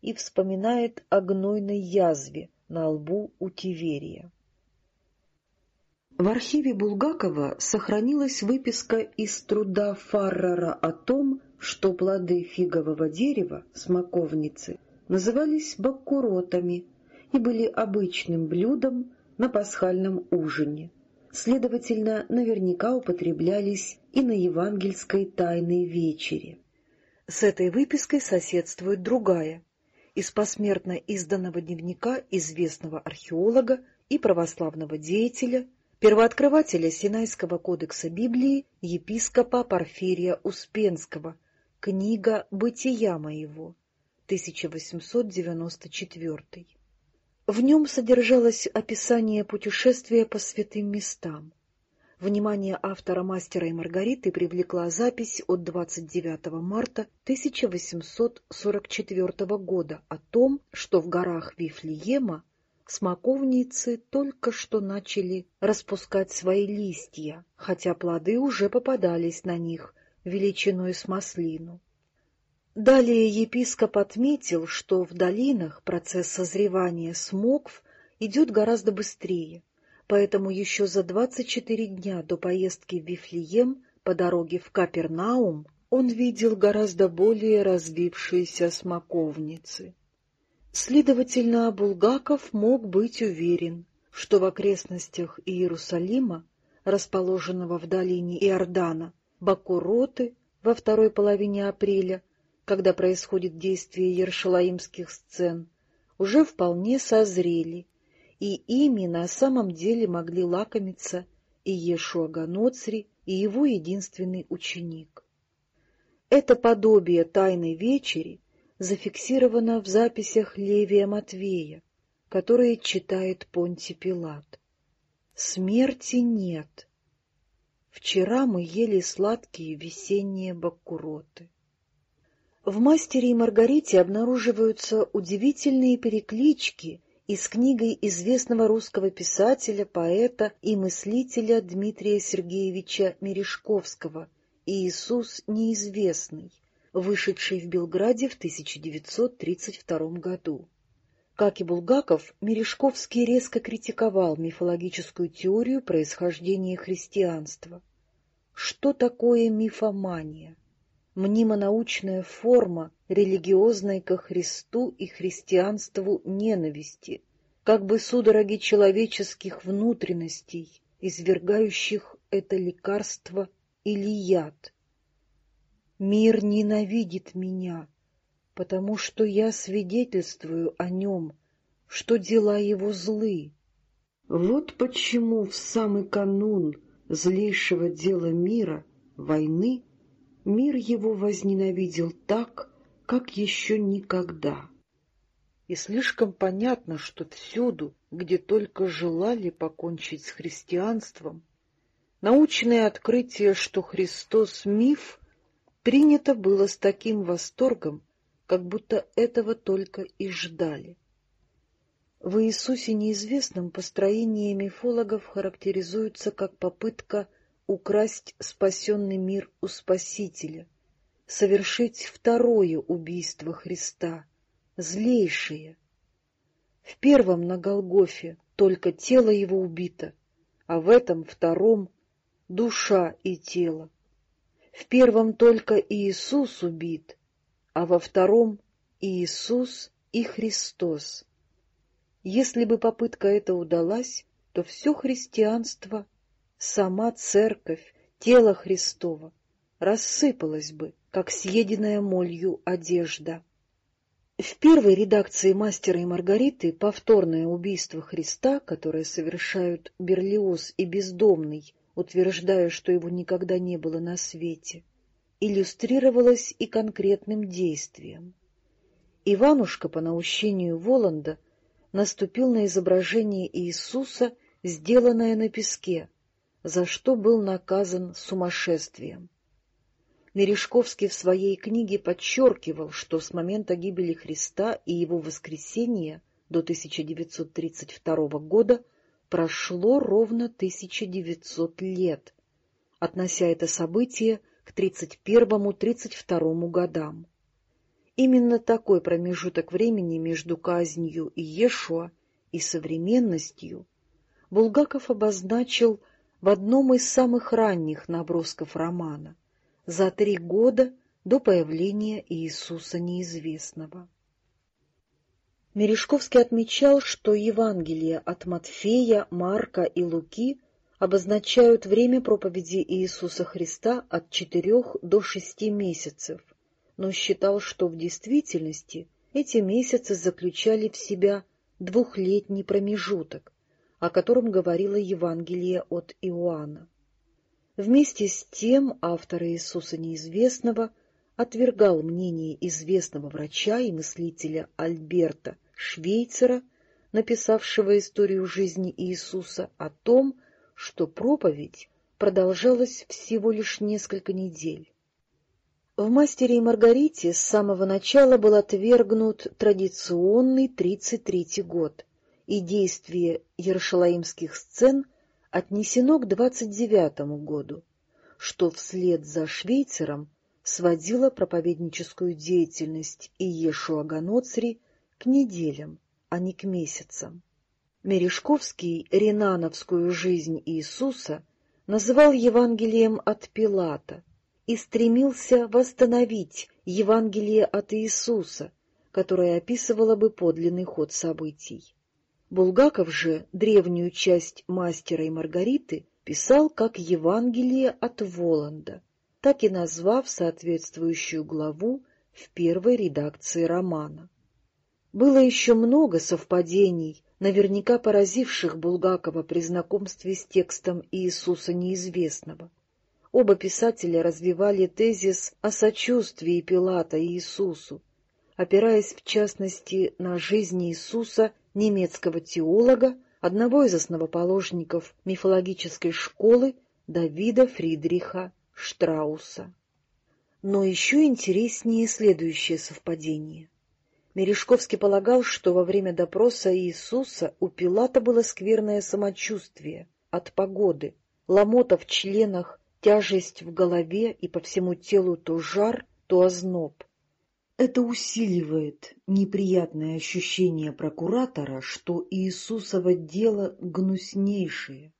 S1: и вспоминает о гнойной язве на лбу у Тиверия. В архиве Булгакова сохранилась выписка из труда Фаррера о том, что плоды фигового дерева, смоковницы, назывались баккуротами и были обычным блюдом на пасхальном ужине. Следовательно, наверняка употреблялись и на евангельской тайной вечере. С этой выпиской соседствует другая, из посмертно изданного дневника известного археолога и православного деятеля, первооткрывателя Синайского кодекса Библии епископа Порфирия Успенского, книга «Бытия моего», 1894. В нем содержалось описание путешествия по святым местам. Внимание автора «Мастера и Маргариты» привлекла запись от 29 марта 1844 года о том, что в горах Вифлеема смоковницы только что начали распускать свои листья, хотя плоды уже попадались на них величиной с маслину. Далее епископ отметил, что в долинах процесс созревания смокв идет гораздо быстрее, поэтому еще за 24 дня до поездки в Вифлеем по дороге в Капернаум он видел гораздо более развившиеся смоковницы. Следовательно, Булгаков мог быть уверен, что в окрестностях Иерусалима, расположенного в долине Иордана, Бакуроты во второй половине апреля когда происходит действие ершалаимских сцен, уже вполне созрели, и ими на самом деле могли лакомиться и Ешуа Ганоцри, и его единственный ученик. Это подобие Тайной Вечери зафиксировано в записях Левия Матвея, которые читает Понти Пилат. Смерти нет. Вчера мы ели сладкие весенние баккуроты. В «Мастере и Маргарите» обнаруживаются удивительные переклички и с книгой известного русского писателя, поэта и мыслителя Дмитрия Сергеевича Мережковского «Иисус неизвестный», вышедший в Белграде в 1932 году. Как и Булгаков, Мережковский резко критиковал мифологическую теорию происхождения христианства. Что такое мифомания? Мнимо-научная форма религиозной ко Христу и христианству ненависти, как бы судороги человеческих внутренностей, извергающих это лекарство или яд. Мир ненавидит меня, потому что я свидетельствую о нем, что дела его злы. Вот почему в самый канун злейшего дела мира, войны, мир его возненавидел так, как еще никогда. И слишком понятно, что всюду, где только желали покончить с христианством, научное открытие, что Христос — миф, принято было с таким восторгом, как будто этого только и ждали. В Иисусе неизвестном построение мифологов характеризуется как попытка украсть спасенный мир у Спасителя, совершить второе убийство Христа, злейшее. В первом на Голгофе только тело его убито, а в этом втором — душа и тело. В первом только Иисус убит, а во втором — Иисус и Христос. Если бы попытка эта удалась, то все христианство, сама церковь, тело Христово, рассыпалось бы, как съеденная молью одежда. В первой редакции «Мастера и Маргариты» повторное убийство Христа, которое совершают Берлиоз и Бездомный, утверждая, что его никогда не было на свете, иллюстрировалось и конкретным действием. Иванушка, по наущению Воланда, наступил на изображение Иисуса, сделанное на песке, за что был наказан сумасшествием. Мережковский в своей книге подчеркивал, что с момента гибели Христа и его воскресения до 1932 года прошло ровно 1900 лет, относя это событие к 31-32 годам. Именно такой промежуток времени между казнью Иешуа и современностью Булгаков обозначил в одном из самых ранних набросков романа, за три года до появления Иисуса Неизвестного. Мережковский отмечал, что Евангелия от Матфея, Марка и Луки обозначают время проповеди Иисуса Христа от четырех до шести месяцев, но считал, что в действительности эти месяцы заключали в себя двухлетний промежуток, о котором говорила Евангелие от Иоанна. Вместе с тем автор Иисуса Неизвестного отвергал мнение известного врача и мыслителя Альберта Швейцера, написавшего историю жизни Иисуса, о том, что проповедь продолжалась всего лишь несколько недель. В «Мастере и Маргарите» с самого начала был отвергнут традиционный 33-й год, и действие Ершалаимских сцен отнесено к 29-му году, что вслед за Швейцером сводило проповедническую деятельность Иешуа Ганоцри к неделям, а не к месяцам. Мережковский ренановскую жизнь Иисуса называл Евангелием от Пилата — и стремился восстановить Евангелие от Иисуса, которое описывало бы подлинный ход событий. Булгаков же древнюю часть «Мастера и Маргариты» писал как Евангелие от Воланда, так и назвав соответствующую главу в первой редакции романа. Было еще много совпадений, наверняка поразивших Булгакова при знакомстве с текстом Иисуса Неизвестного. Оба писателя развивали тезис о сочувствии Пилата Иисусу, опираясь в частности на жизнь Иисуса немецкого теолога, одного из основоположников мифологической школы Давида Фридриха Штрауса. Но еще интереснее следующее совпадение. Мережковский полагал, что во время допроса Иисуса у Пилата было скверное самочувствие от погоды, ломота в членах тяжесть в голове и по всему телу то жар, то озноб. Это усиливает неприятное ощущение прокуратора, что Иисусово дело гнуснейшее,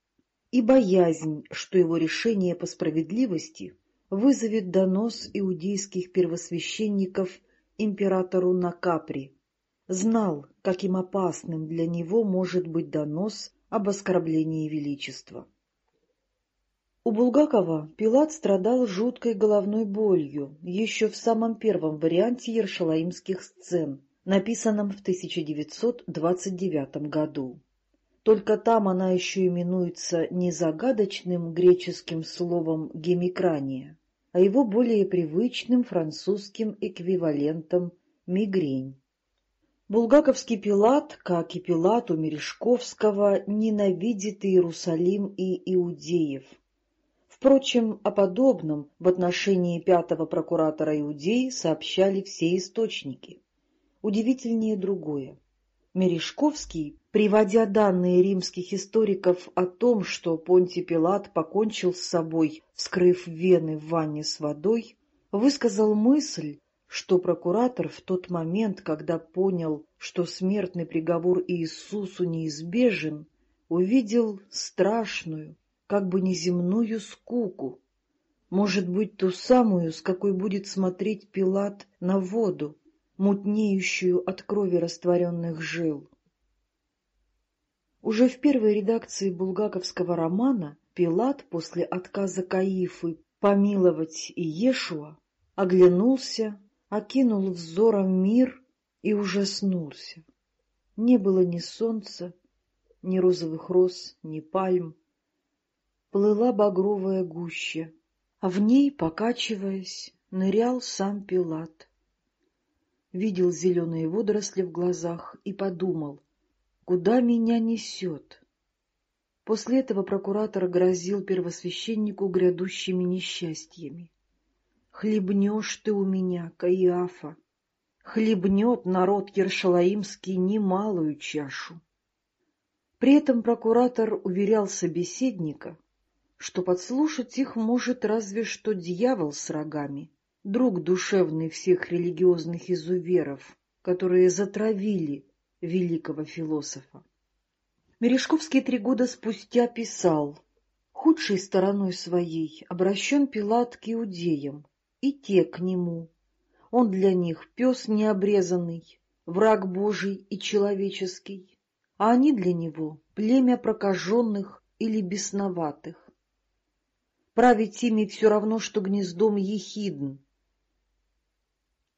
S1: и боязнь, что его решение по справедливости вызовет донос иудейских первосвященников императору на Капри, знал, каким опасным для него может быть донос об оскорблении величества. У Булгакова Пилат страдал жуткой головной болью еще в самом первом варианте ершалаимских сцен, написанном в 1929 году. Только там она еще именуется не загадочным греческим словом «гемикрания», а его более привычным французским эквивалентом «мигрень». Булгаковский Пилат, как и Пилат у Мережковского, ненавидит Иерусалим и иудеев. Впрочем, о подобном в отношении пятого прокуратора Иудеи сообщали все источники. Удивительнее другое. Мережковский, приводя данные римских историков о том, что Понтий Пилат покончил с собой, вскрыв вены в ванне с водой, высказал мысль, что прокуратор в тот момент, когда понял, что смертный приговор Иисусу неизбежен, увидел страшную, как бы неземную скуку, может быть, ту самую, с какой будет смотреть Пилат на воду, мутнеющую от крови растворенных жил. Уже в первой редакции булгаковского романа Пилат после отказа Каифы помиловать Иешуа оглянулся окинул взором мир и ужаснулся. Не было ни солнца, ни розовых роз, ни пальм. Плыла багровая гуща, а в ней, покачиваясь, нырял сам Пилат. Видел зеленые водоросли в глазах и подумал, куда меня несет. После этого прокуратор грозил первосвященнику грядущими несчастьями. Хлебнешь ты у меня, Каиафа, хлебнет народ Ершалаимский немалую чашу. При этом прокуратор уверял собеседника, что подслушать их может разве что дьявол с рогами, друг душевный всех религиозных изуверов, которые затравили великого философа. Мережковский три года спустя писал, «Худшей стороной своей обращен Пилат к иудеям, и те к нему. Он для них пес необрезанный, враг Божий и человеческий, а они для него племя прокаженных или бесноватых. Править ими все равно, что гнездом ехидн,